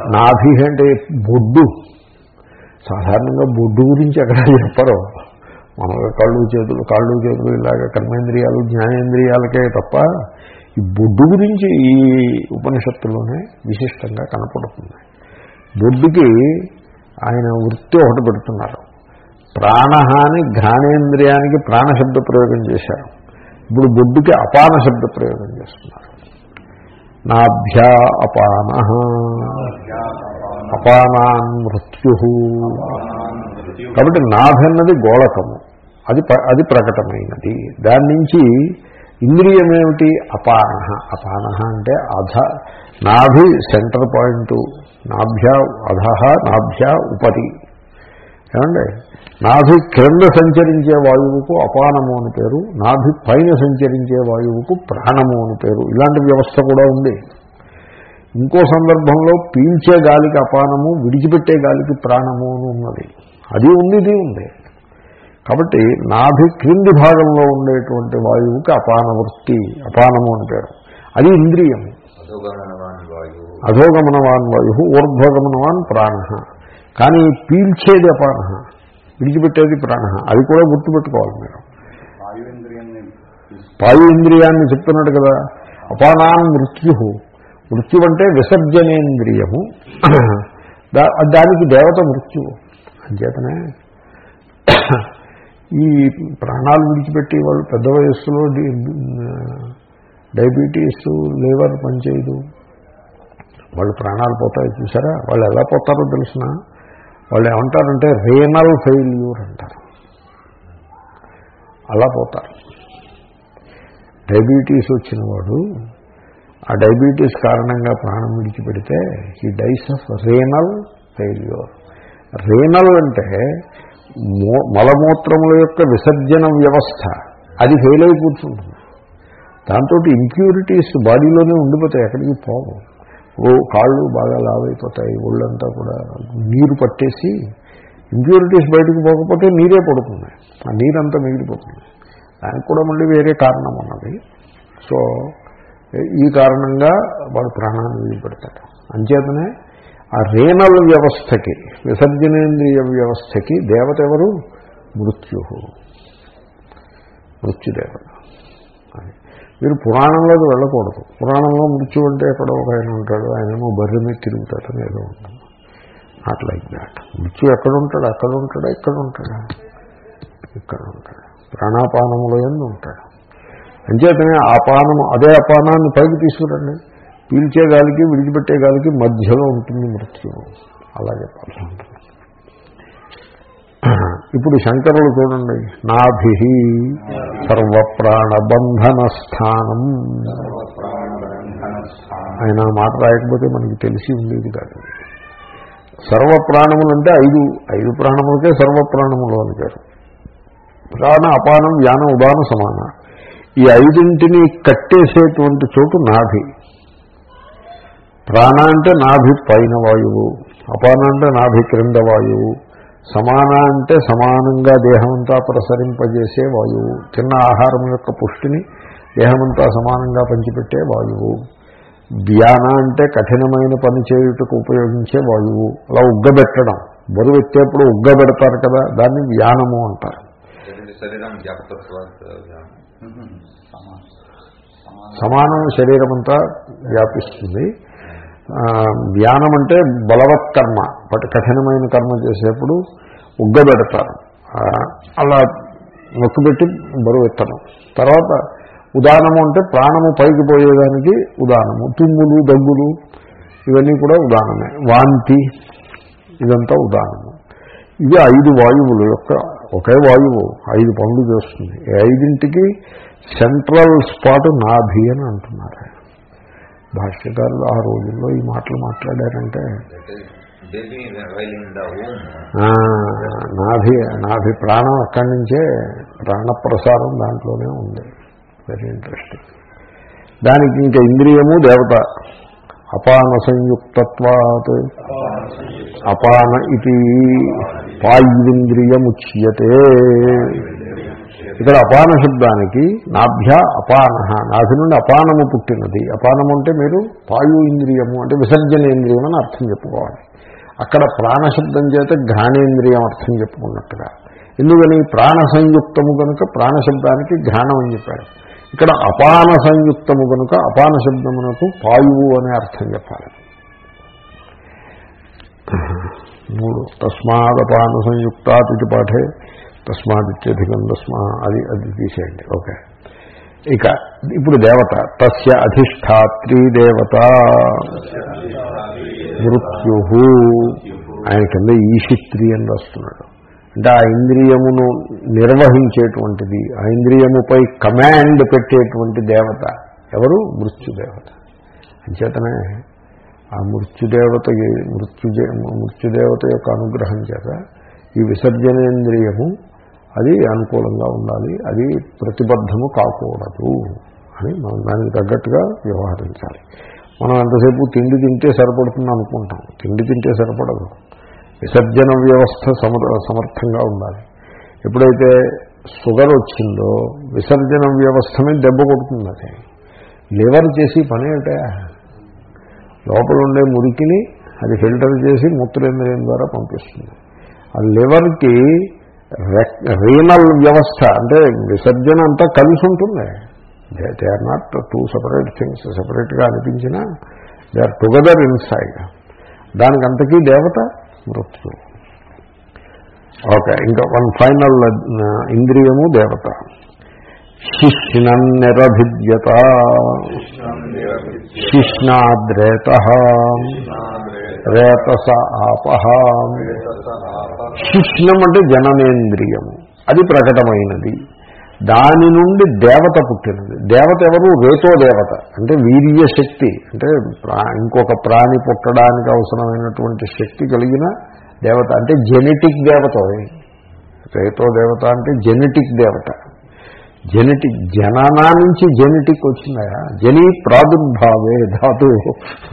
[SPEAKER 1] నాభి అంటే బొడ్డు. సాధారణంగా బొడ్డు గురించి ఎక్కడ చెప్పరు. మామూలుగా కళ్ళు చేతులు కాళ్ళు చేతులు ఇలాగ కర్మేంద్రియాలు జ్ఞానేంద్రియాలకే తప్ప ఈ బొడ్డు గురించి ఈ ఉపనిషత్తులోనే విశిష్టంగా కనపడుతుంది. బొడ్డుకి ఆయన వృత్తి ఒకటి పెడుతున్నారు. ప్రాణహాని ఘ్రాణేంద్రియానికి ప్రాణశబ్ద ప్రయోగం చేశారు. ఇప్పుడు బొడ్డుకి అపాన శబ్ద ప్రయోగం చేస్తున్నారు. నాభ్యా అపాన. అపానాన్ మృత్యు. కాబట్టి నాభన్నది గోళకము. అది అది ప్రకటమైనది. దాని నుంచి ఇంద్రియమేమిటి? అపాన. అపాన అంటే అధ నాభి సెంటర్ పాయింట్. నాభ్య అధ నాభ్య ఉపరి. ఏమండి? నాభి క్రింద సంచరించే వాయువుకు అపానము అని పేరు. నాభి పైన సంచరించే వాయువుకు ప్రాణము అని పేరు. ఇలాంటి వ్యవస్థ కూడా ఉంది. ఇంకో సందర్భంలో పీల్చే గాలికి అపానము విడిచిపెట్టే గాలికి ప్రాణము అని ఉన్నది. అది ఉంది ఇది ఉంది. కాబట్టి నాభి క్రింది భాగంలో ఉండేటువంటి వాయువుకి అపాన వృత్తి అపానము అని పేరు. అది ఇంద్రియము
[SPEAKER 2] అధోగమనవాన్
[SPEAKER 1] వాయు ఊర్ధ్వగమనవాన్ ప్రాణ. కానీ పీల్చేది అపాన విడిచిపెట్టేది ప్రాణ. అది కూడా గుర్తుపెట్టుకోవాలి మీరు. పాయు ఇంద్రియాన్ని చెప్తున్నాడు కదా. అపానాన్ మృత్యు మృత్యు అంటే విసర్జనేంద్రియము. దా- దానికి దేవత మృత్యువు. అంచేతనే ఈ ప్రాణాలు విడిచిపెట్టి వాళ్ళు పెద్ద వయస్సులో డయాబెటీస్ లేవర్ పనిచేయదు. వాళ్ళు ప్రాణాలు పోతాయి చూసారా? వాళ్ళు ఎలా పోతారో తెలిసిన వాళ్ళు ఏమంటారంటే రేనల్ ఫెయిల్యూర్ అంటారు. అలా పోతారు. డయాబెటీస్ వచ్చిన వాడు ఆ డయాబెటీస్ కారణంగా ప్రాణం విడిచిపెడితే ఈ dies of renal failure. Renal అంటే మో- మలమూత్రముల యొక్క విసర్జన వ్యవస్థ. అది ఫెయిల్ అయి కూర్చుంటుంది. దాంతో ఇంప్యూరిటీస్ బాడీలోనే ఉండిపోతాయి ఎక్కడికి పోవు. ఓ కాళ్ళు బాగా లావైపోతాయి ఒళ్ళంతా కూడా నీరు పట్టేసి ఇంప్యూరిటీస్ బయటకు పోకపోతే నీరే పడుతుంది. ఆ నీరంతా మిగిలిపోతుంది. దానికి కూడా మళ్ళీ వేరే కారణం ఉన్నది సో ఈ కారణంగా వాడు ప్రాణాన్ని వదిలిపెడతాడు అంచేతనే ఆ రేణల వ్యవస్థకి విసర్జనేంద్రియ వ్యవస్థకి దేవత ఎవరు? మృత్యు మృత్యుదేవత. మీరు పురాణంలోకి వెళ్ళకూడదు. పురాణంలో మృత్యు అంటే ఎక్కడో ఒక ఆయన ఉంటాడు. ఆయనేమో బర్రె మీద తిరుగుతాడని ఏదో ఉంటుంది. నాట్ లైక్ దాట్ మృత్యు ఎక్కడ ఉంటాడు అక్కడ ఉంటాడా? ఇక్కడ ఉంటాడా? ఇక్కడ ఉంటాడు. ప్రాణాపానములో ఎందు ఉంటాడు. అంచేతనే అపానము అదే అపానాన్ని పైకి తీసుకురండి. పీల్చే గాలికి విడిచిపెట్టే గాలికి మధ్యలో ఉంటుంది మృత్యు అలా చెప్పాలి ఇప్పుడు శంకరులు చూడండి. నాభి సర్వప్రాణబంధన స్థానం ఆయన మాట రాయకపోతే మనకి తెలిసి ఉండేది కాదు. సర్వప్రాణములు అంటే ఐదు. ఐదు ప్రాణములకే సర్వప్రాణములు అని పేరు. ప్రాణ అపానం వ్యాన ఉదాన సమాన. ఈ ఐదింటిని కట్టేసేటువంటి చోటు నాభి. ప్రాణ అంటే నాభి పైన వాయువు అపాన అంటే నాభి క్రింద వాయువు సమాన అంటే సమానంగా దేహమంతా ప్రసరింపజేసే వాయువు తిన్న ఆహారం యొక్క పుష్టిని దేహమంతా సమానంగా పంచిపెట్టే వాయువు ధ్యాన అంటే కఠినమైన పని చేయుటకు ఉపయోగించే వాయువు అలా ఉగ్గబెట్టడం బరువు ఎత్తేప్పుడు ఉగ్గబెడతారు కదా దాన్ని వ్యానము అంటారు. సమానం. శరీరం అంతా వ్యాపిస్తుంది. ధ్యానం అంటే బలవత్ కర్మ బట్ కఠినమైన కర్మ చేసేప్పుడు ఉగ్గబెడతారు అలా నొక్కుబెట్టి బరువు ఎత్తడం. తర్వాత ఉదానము అంటే ప్రాణము పైకి పోయేదానికి ఉదానము తుమ్ములు దగ్గులు ఇవన్నీ కూడా ఉదానమే వాంతి ఇదంతా ఉదానము ఇవి ఐదు వాయువులు యొక్క ఒకే వాయువు ఐదు పనులు చేస్తుంది. ఈ ఐదింటికి సెంట్రల్ స్పాట్ నాభి అని అంటున్నారు భాష్యకారులు ఆ రోజుల్లో ఈ మాటలు మాట్లాడారంటే నాభి నాభి ప్రాణం అక్కడి నుంచే ప్రాణప్రసారం దాంట్లోనే ఉంది. వెరీ ఇంట్రెస్టింగ్ దానికి ఇంకా ఇంద్రియము దేవత అపాన సంయుక్తత్వాత్ అపాన ఇది పాయుంద్రియముచ్యతే. ఇక్కడ అపాన శబ్దానికి నాభ్య అపాన. నాభి నుండి అపానము పుట్టినది. అపానము అంటే మీరు పాయు ఇంద్రియము అంటే విసర్జనేంద్రియం అని అర్థం చెప్పుకోవాలి. అక్కడ ప్రాణశబ్దం చేత ఘానేంద్రియం అర్థం చెప్పుకున్నట్టుగా. ఎందుకని? ప్రాణ సంయుక్తము కనుక ప్రాణశబ్దానికి ఘానం అని చెప్పారు. ఇక్కడ అపాన సంయుక్తము కనుక అపాన శబ్దమునకు పాయువు అనే అర్థం చెప్పాలి. మూడు తస్మాదపాన సంయుక్తాత్ ఇది పాఠే తస్మాదిత్యధికం తస్మా అది అది తీసేయండి. ఓకే. ఇక ఇప్పుడు దేవత తస్య అధిష్టాత్రీ దేవత. మృత్యు ఆయన కింద ఈషిత్రి అని రాస్తున్నాడు. అంటే ఆ ఇంద్రియమును నిర్వహించేటువంటిది ఆ ఇంద్రియముపై కమాండ్ పెట్టేటువంటి దేవత ఎవరు? మృత్యుదేవత. అంచేతనే ఆ మృత్యుదేవత మృత్యుదే మృత్యుదేవత యొక్క అనుగ్రహం చేత ఈ విసర్జనేంద్రియము అది అనుకూలంగా ఉండాలి అది ప్రతిబద్ధము కాకూడదు అని మనం దానికి తగ్గట్టుగా వ్యవహరించాలి. మనం ఎంతసేపు తిండి తింటే సరిపడుతుంది అనుకుంటాం తిండి తింటే సరిపడదు. విసర్జన వ్యవస్థ సమర్ సమర్థంగా ఉండాలి. ఎప్పుడైతే షుగర్ వచ్చిందో విసర్జన వ్యవస్థని దెబ్బ కొడుతుంది అది. లివర్ చేసి పని ఏమిటా లోపల ఉండే మురికిని అది ఫిల్టర్ చేసి మూత్రేంద్రియం ద్వారా పంపిస్తుంది. ఆ లివర్కి రీనల్ వ్యవస్థ అంటే విసర్జన అంతా కలిసి ఉంటుంది. They are not two separate things. సపరేట్గా అనిపించినా దే ఆర్ టుగెదర్ ఇన్సైడ్. దానికంతకీ దేవత మృత్యు. ఓకే ఇంకా వన్ ఫైనల్ ఇంద్రియము దేవత. శిష్ణం నిరభిద్యత శిష్ణాద్రేత. రేతస ఆపహ శిష్ణం అంటే జననేంద్రియము. అది ప్రకటమైనది. దాని నుండి దేవత పుట్టినది. దేవత ఎవరు? రేతో దేవత. అంటే వీర్య శక్తి. అంటే ఇంకొక ప్రాణి పుట్టడానికి అవసరమైనటువంటి శక్తి కలిగిన దేవత. అంటే జెనెటిక్ దేవత రేతో దేవత అంటే జెనెటిక్ దేవత. జెనెటిక్ జననా నుంచి జెనెటిక్ వచ్చిందా జని ప్రాదుర్భావే ధాతు.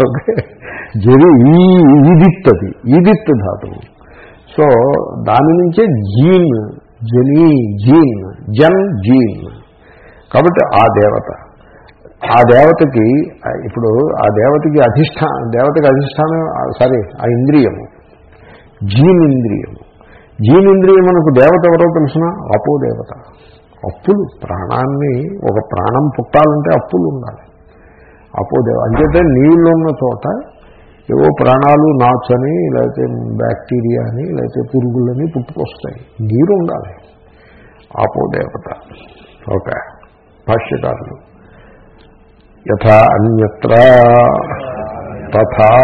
[SPEAKER 1] ఓకే. జని ఈ ఈదిత్ అది ఈదిత్ ధాతువు సో దాని నుంచే జీన్ జని జీన్. జన్ జీన్. కాబట్టి ఆ దేవత. ఆ దేవతకి ఇప్పుడు ఆ దేవతకి అధిష్ఠా దేవతకి అధిష్టానం సారీ ఆ ఇంద్రియము. జీన్ ఇంద్రియము. జీన్ ఇంద్రియం మనకు దేవత ఎవరో తెలిసిన? అపో దేవత. అప్పులు ప్రాణాన్ని ఒక ప్రాణం పుట్టాలంటే అప్పులు ఉండాలి. అపోదేవ అంచేతే నీళ్ళు ఉన్న చోట ఏవో ప్రాణాలు నాచని లేకపోతే బ్యాక్టీరియా అని లేకపోతే పురుగులని పుట్టుకొస్తాయి. నీరు ఉండాలి. ఆపోదేవత. ఓకే. భాష్యకారులు యథా అన్యత్ర తథా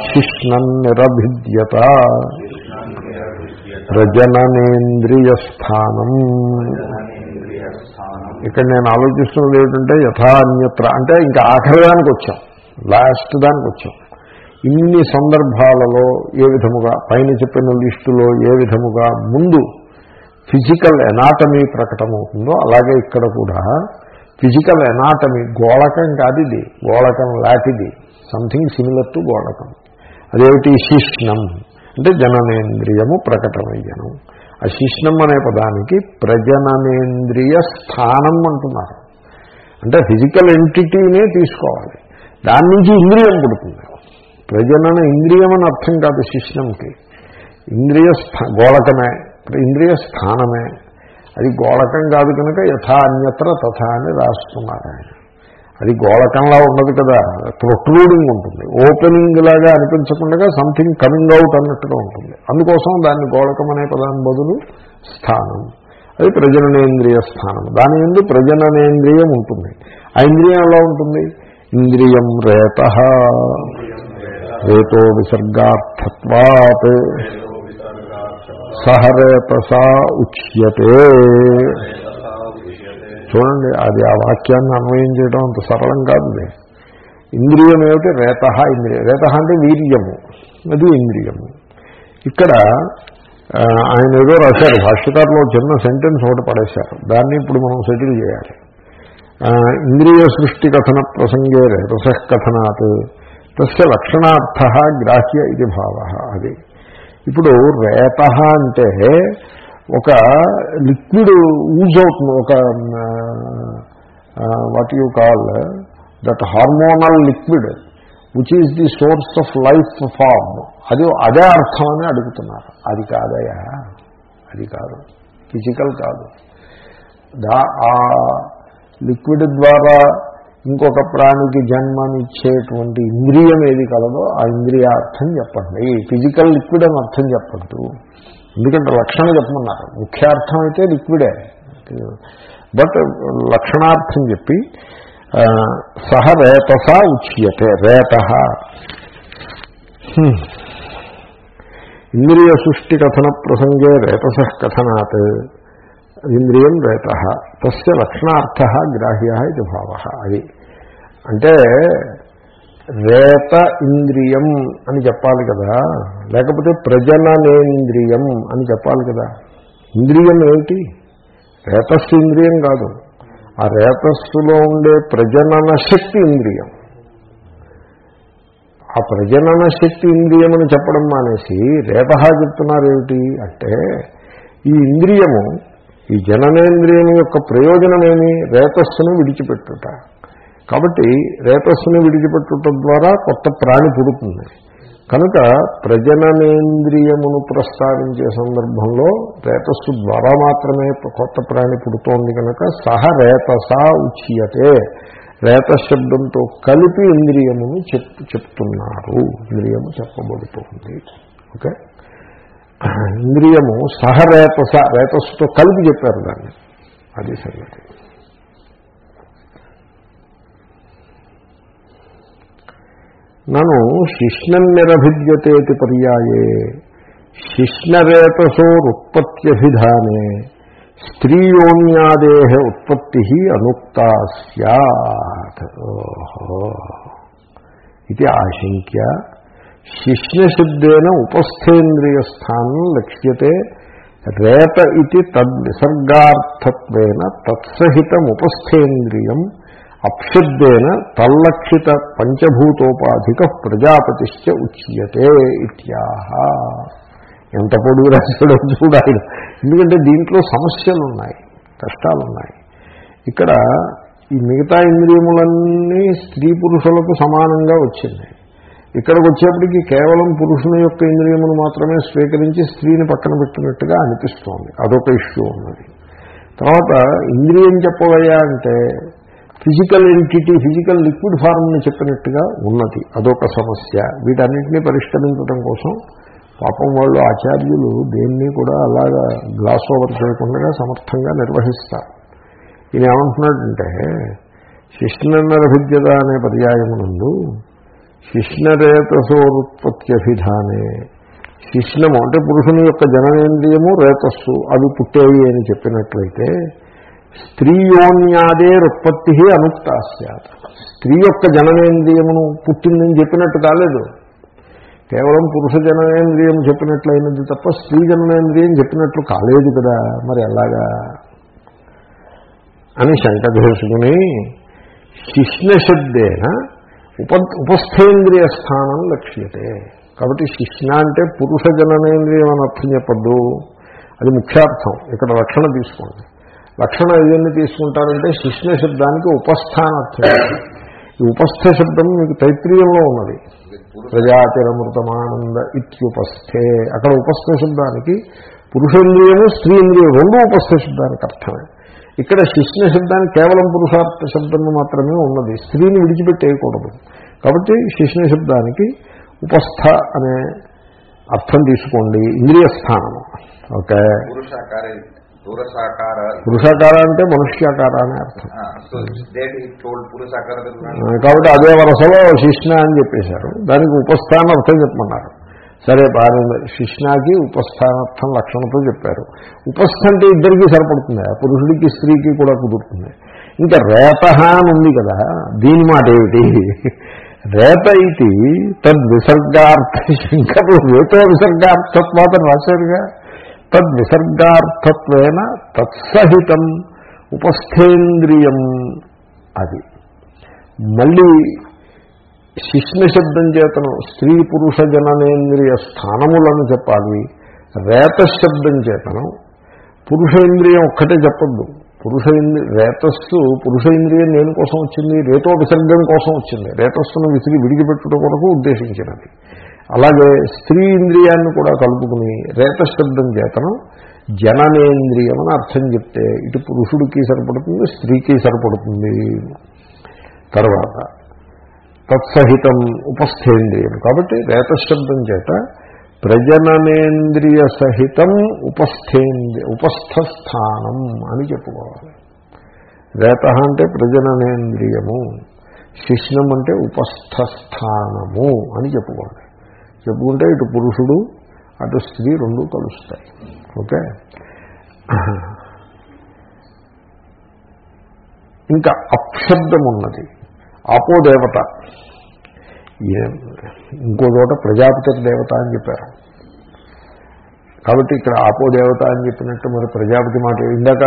[SPEAKER 1] శిష్ణం నిరభిద్యత. ప్రజననేంద్రియ స్థానం ఇక్కడ నేను ఆలోచిస్తున్నది ఏమిటంటే యథా అన్యత్ర అంటే ఇంకా ఆఖరి దానికి వచ్చాం. లాస్ట్ దానికి వచ్చాం. ఇన్ని సందర్భాలలో ఏ విధముగా పైన చెప్పిన లిస్టులో ఏ విధముగా ముందు ఫిజికల్ ఎనాటమీ ప్రకటమవుతుందో అలాగే ఇక్కడ కూడా ఫిజికల్ ఎనాటమీ గోళకం కాదు ఇది గోళకం లాంటిది సంథింగ్ సిమిలర్ టు గోళకం. అదేమిటి? శిష్ణం. అంటే జననేంద్రియము ప్రకటమయ్యను ఆ శిష్ణం అనే పదానికి ప్రజననేంద్రియ స్థానం అంటున్నారు. అంటే ఫిజికల్ ఎంటిటీనే తీసుకోవాలి. దాని నుంచి ఇంద్రియం పుడుతుంది. ప్రజనన ఇంద్రియం అని అర్థం కాదు శిష్ణంకి. ఇంద్రియ స్థా ఇంద్రియ స్థానమే. అది గోళకం కాదు కనుక యథా అన్యత్ర తథా అని రాస్తున్నారు ఆయన. అది గోళకంలా ఉండదు కదా. ప్రొట్రూడింగ్ ఉంటుంది. ఓపెనింగ్ లాగా అనిపించకుండా సంథింగ్ కమింగ్ అవుట్ అన్నట్టుగా ఉంటుంది. అందుకోసం దాన్ని గోళకం అనే పదాన్ని బదులు స్థానం. అది ప్రజననేంద్రియ స్థానం. దాని ఎందు ప్రజననేంద్రియం ఉంటుంది. ఆ ఇంద్రియం ఎలా ఉంటుంది? ఇంద్రియం రేత. రేతో విసర్గార్థత్వాత్. సహరేతసా ఉచ్యతే. చూడండి అది ఆ వాక్యాన్ని అన్వయం చేయడం అంత సరళం కాదు ఇంద్రియం ఏమిటి? రేత ఇంద్రియం. రేత అంటే వీర్యము అది ఇంద్రియము. ఇక్కడ ఆయన ఏదో రాశారు భాష్యకారులో చిన్న సెంటెన్స్ ఒకటి పడేశారు. దాన్ని ఇప్పుడు మనం సెటిల్ చేయాలి. ఇంద్రియ సృష్టి కథన ప్రసంగే రసకథనాత్ తస్య లక్షణార్థ గ్రాహ్య ఇది భావ అది. ఇప్పుడు రేత అంటే ఒక లిక్విడ్ యూజ్ అవుతుంది ఒక what you call that hormonal liquid which is the source of life form అది అదే అర్థం అని అడుగుతున్నారు. అది కాదయా అది కాదు. ఫిజికల్ కాదు. దా ఆ లిక్విడ్ ద్వారా ఇంకొక ప్రాణికి జన్మనిచ్చేటువంటి ఇంద్రియం ఏది కలదో ఆ ఇంద్రియార్థం చెప్పండి. ఫిజికల్ లిక్విడ్ అని అర్థం చెప్పద్దు. ఎందుకంటే లక్షణం చెప్పమన్నారు. ముఖ్యార్థం అయితే లిక్విడే. బట్ లక్షణార్థం చెప్పి సహ రేతస ఉచ్యతే రేత. ఇంద్రియ సృష్టి కథన ప్రసంగే రేతస కథనాత్. ఇంద్రియం రేత. తస్య లక్షణార్థ గ్రాహ్య ఇది భావ. అది. అంటే రేత ఇంద్రియం అని చెప్పాలి కదా. లేకపోతే ప్రజననేంద్రియం అని చెప్పాలి కదా. ఇంద్రియం ఏమిటి? రేతస్సు ఇంద్రియం కాదు. ఆ రేతస్సులో ఉండే ప్రజనన శక్తి ఇంద్రియం. ఆ ప్రజనన శక్తి ఇంద్రియం అని చెప్పడం మానేసి రేత చెప్తున్నారేమిటి? అంటే ఈ ఇంద్రియము ఈ జననేంద్రియం యొక్క ప్రయోజనమేమి? రేతస్సును విడిచిపెట్టుట. కాబట్టి రేతస్సును విడిచిపెట్టడం ద్వారా కొత్త ప్రాణి పుడుతుంది. కనుక ప్రజననేంద్రియమును ప్రస్తావించే సందర్భంలో రేతస్సు ద్వారా మాత్రమే కొత్త ప్రాణి పుడుతోంది కనుక సహ రేతస ఉచ్యతే. రేత శబ్దంతో కలిపి ఇంద్రియమును చెప్ చెప్తున్నారు. ఇంద్రియము చెప్పబడుతుంది. ఓకే? ఇంద్రియము సహ రేతస రేతస్సుతో కలిపి చెప్పారు దాన్ని. అది సంగతి. నను శిష్ణన్నిరభిద్యతేతి పర్యాయే శిష్ణరేతసోరుత్పత్త్యభిధానే స్త్రీయోన్యాదేహ ఉత్పత్తి అనుక్త సత్ ఇది ఆశంక్య. శిష్ణశబ్దేన ఉపస్థేంద్రియస్థానం లక్ష్యతే రేత ఇది తద్విసర్గార్థత్వేన తత్సహితముపస్థేంద్రియం అప్శబ్దేన తల్లక్షిత పంచభూతోపాధిక ప్రజాపతిశ్చ ఉచ్యతే ఇత్యాహ. ఎంత పొడుగు రాశాడో చూడాలి ఎందుకంటే దీంట్లో సమస్యలు ఉన్నాయి కష్టాలు ఉన్నాయి ఇక్కడ ఈ మిగతా ఇంద్రియములన్నీ స్త్రీ పురుషులకు సమానంగా వచ్చింది. ఇక్కడికి వచ్చేప్పటికి కేవలం పురుషుని యొక్క ఇంద్రియమును మాత్రమే స్వీకరించి స్త్రీని పక్కన పెట్టినట్టుగా అనిపిస్తోంది. అదొక ఇష్యూ ఉన్నది. తర్వాత ఇంద్రియం చెప్పవయ్యా అంటే ఫిజికల్ ఎంటిటీ ఫిజికల్ లిక్విడ్ ఫార్మ్ని చెప్పినట్టుగా ఉన్నది. అదొక సమస్య. వీటన్నింటినీ పరిష్కరించడం కోసం పాపం వాళ్ళు ఆచార్యులు దేన్ని కూడా అలాగా గ్లాస్ ఓవర్ చేయకుండా సమర్థంగా నిర్వహిస్తారు. ఈయన ఏమంటున్నాడంటే శిష్ణనరభిద్యత అనే పర్యాయమునందు శిష్ణరేతసోరుత్పత్త్యభిధానే. శిష్ణము అంటే పురుషుని యొక్క జననేంద్రియము రేతస్సు అవి పుట్టేవి అని చెప్పినట్లయితే స్త్రీయోన్యాదేరుత్పత్తి అనుక్త సత్ స్త్రీ యొక్క జననేంద్రియమును పుట్టిందని చెప్పినట్టు కాలేదు. కేవలం పురుష జననేంద్రియం చెప్పినట్లయినది తప్ప స్త్రీ జననేంద్రియం చెప్పినట్లు కాలేదు కదా మరి ఎలాగా అని శంక చేసుకుని శిష్ణశబ్దేన ఉప ఉపస్థేంద్రియ స్థానం లక్ష్యతే. కాబట్టి శిష్ణ అంటే పురుష జననేంద్రియం అని అర్థం చెప్పద్దు. అది ముఖ్యార్థం. ఇక్కడ రక్షణ తీసుకోండి. లక్షణ ఏదైనా తీసుకుంటారంటే శిష్ణ శబ్దానికి ఉపస్థానార్థం. ఈ ఉపస్థ శబ్దం మీకు తైత్రీయంలో ఉన్నది. ప్రజాతిరమృతమానంద ఇత్యుపస్థే. అక్కడ ఉపస్థ శబ్దానికి పురుషేంద్రియము స్త్రీ రెండు ఉపస్థ శబ్దానికి అర్థమే. ఇక్కడ శిష్ణ శబ్దానికి కేవలం పురుషార్థ శబ్దము మాత్రమే ఉన్నది. స్త్రీని విడిచిపెట్టేయకూడదు. కాబట్టి శిష్ణ శబ్దానికి ఉపస్థ అనే అర్థం తీసుకోండి. ఇంద్రియ స్థానము ఓకే
[SPEAKER 2] పురుషాకార
[SPEAKER 1] అంటే మనుష్యాకార అనే అర్థం. కాబట్టి అదే వరసలో శిష్ణ అని చెప్పేశారు. దానికి ఉపస్థానం అర్థం చెప్పమన్నారు. సరే బాగా శిష్ణాకి ఉపస్థానార్థం లక్షణంతో చెప్పారు. ఉపస్థ అంటే ఇద్దరికీ సరిపడుతుంది. పురుషుడికి స్త్రీకి కూడా కుదురుతుంది. ఇంకా రేత అని ఉంది కదా దీని మాట ఏమిటి? రేత ఇది తద్విసర్గార్థ శంకరు రేతో విసర్గార్థత్వాత రాశారుగా. తద్విసర్గార్థత్వేన తత్సహితం ఉపస్థేంద్రియం అది. మళ్ళీ శిష్ణ శబ్దం చేతను స్త్రీ పురుష జననేంద్రియ స్థానములను చెప్పాలి. రేతశబ్దం చేతను పురుషేంద్రియం ఒక్కటే చెప్పొద్దు. పురుష ఇంద్రి రేతస్సు పురుషేంద్రియం దేని కోసం వచ్చింది? రేతో విసర్గం కోసం వచ్చింది. రేతస్సును విసిరి విడిచిపెట్టుట కొరకు ఉద్దేశించినది. అలాగే స్త్రీ ఇంద్రియాన్ని కూడా కలుపుకుని రేత శబ్దం చేతను జననేంద్రియం అని అర్థం చెప్తే ఇటు పురుషుడికి సరిపడుతుంది స్త్రీకి సరిపడుతుంది. తర్వాత తత్సహితం ఉపస్థేంద్రియం. కాబట్టి రేతశబ్దం చేత ప్రజననేంద్రియ సహితం ఉపస్థేంద్రి ఉపస్థస్థానం అని చెప్పుకోవాలి. రేత అంటే ప్రజననేంద్రియము శిష్ణం అంటే ఉపస్థస్థానము అని చెప్పుకోవాలి. చెప్పుకుంటే ఇటు పురుషుడు అటు స్త్రీ రెండు కలుస్తాయి ఓకే? ఇంకా అప్శబ్దం ఉన్నది ఆపోదేవత ఏ- ఇంకో చోట ప్రజాపతి దేవత అని చెప్పారు. కాబట్టి ఇక్కడ ఆపోదేవత అని చెప్పినట్టు మరి ప్రజాపతి మాట. ఇందాక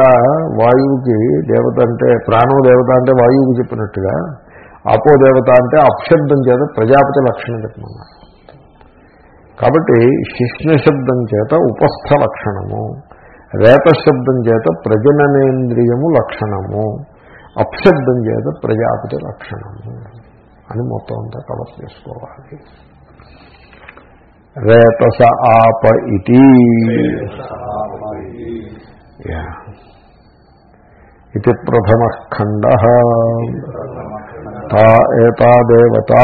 [SPEAKER 1] వాయువుకి దేవత అంటే ప్రాణం దేవత అంటే వాయువుకి చెప్పినట్టుగా ఆపోదేవత అంటే అప్శబ్దం చేత ప్రజాపతి లక్షణం చెప్పమన్నారు. కాబట్టి శిష్ణ శబ్దం చేత ఉపస్థ లక్షణము రేత శబ్దం చేత ప్రజననేంద్రియము లక్షణము అప్శబ్దం చేత ప్రజాపతి లక్షణము అని మొత్తం అంతా కవర్ చేసుకోవాలి. రేతస ఆప ఇది ఇది ప్రథమ ఖండ. తా ఏతా ఏతాదేవతా.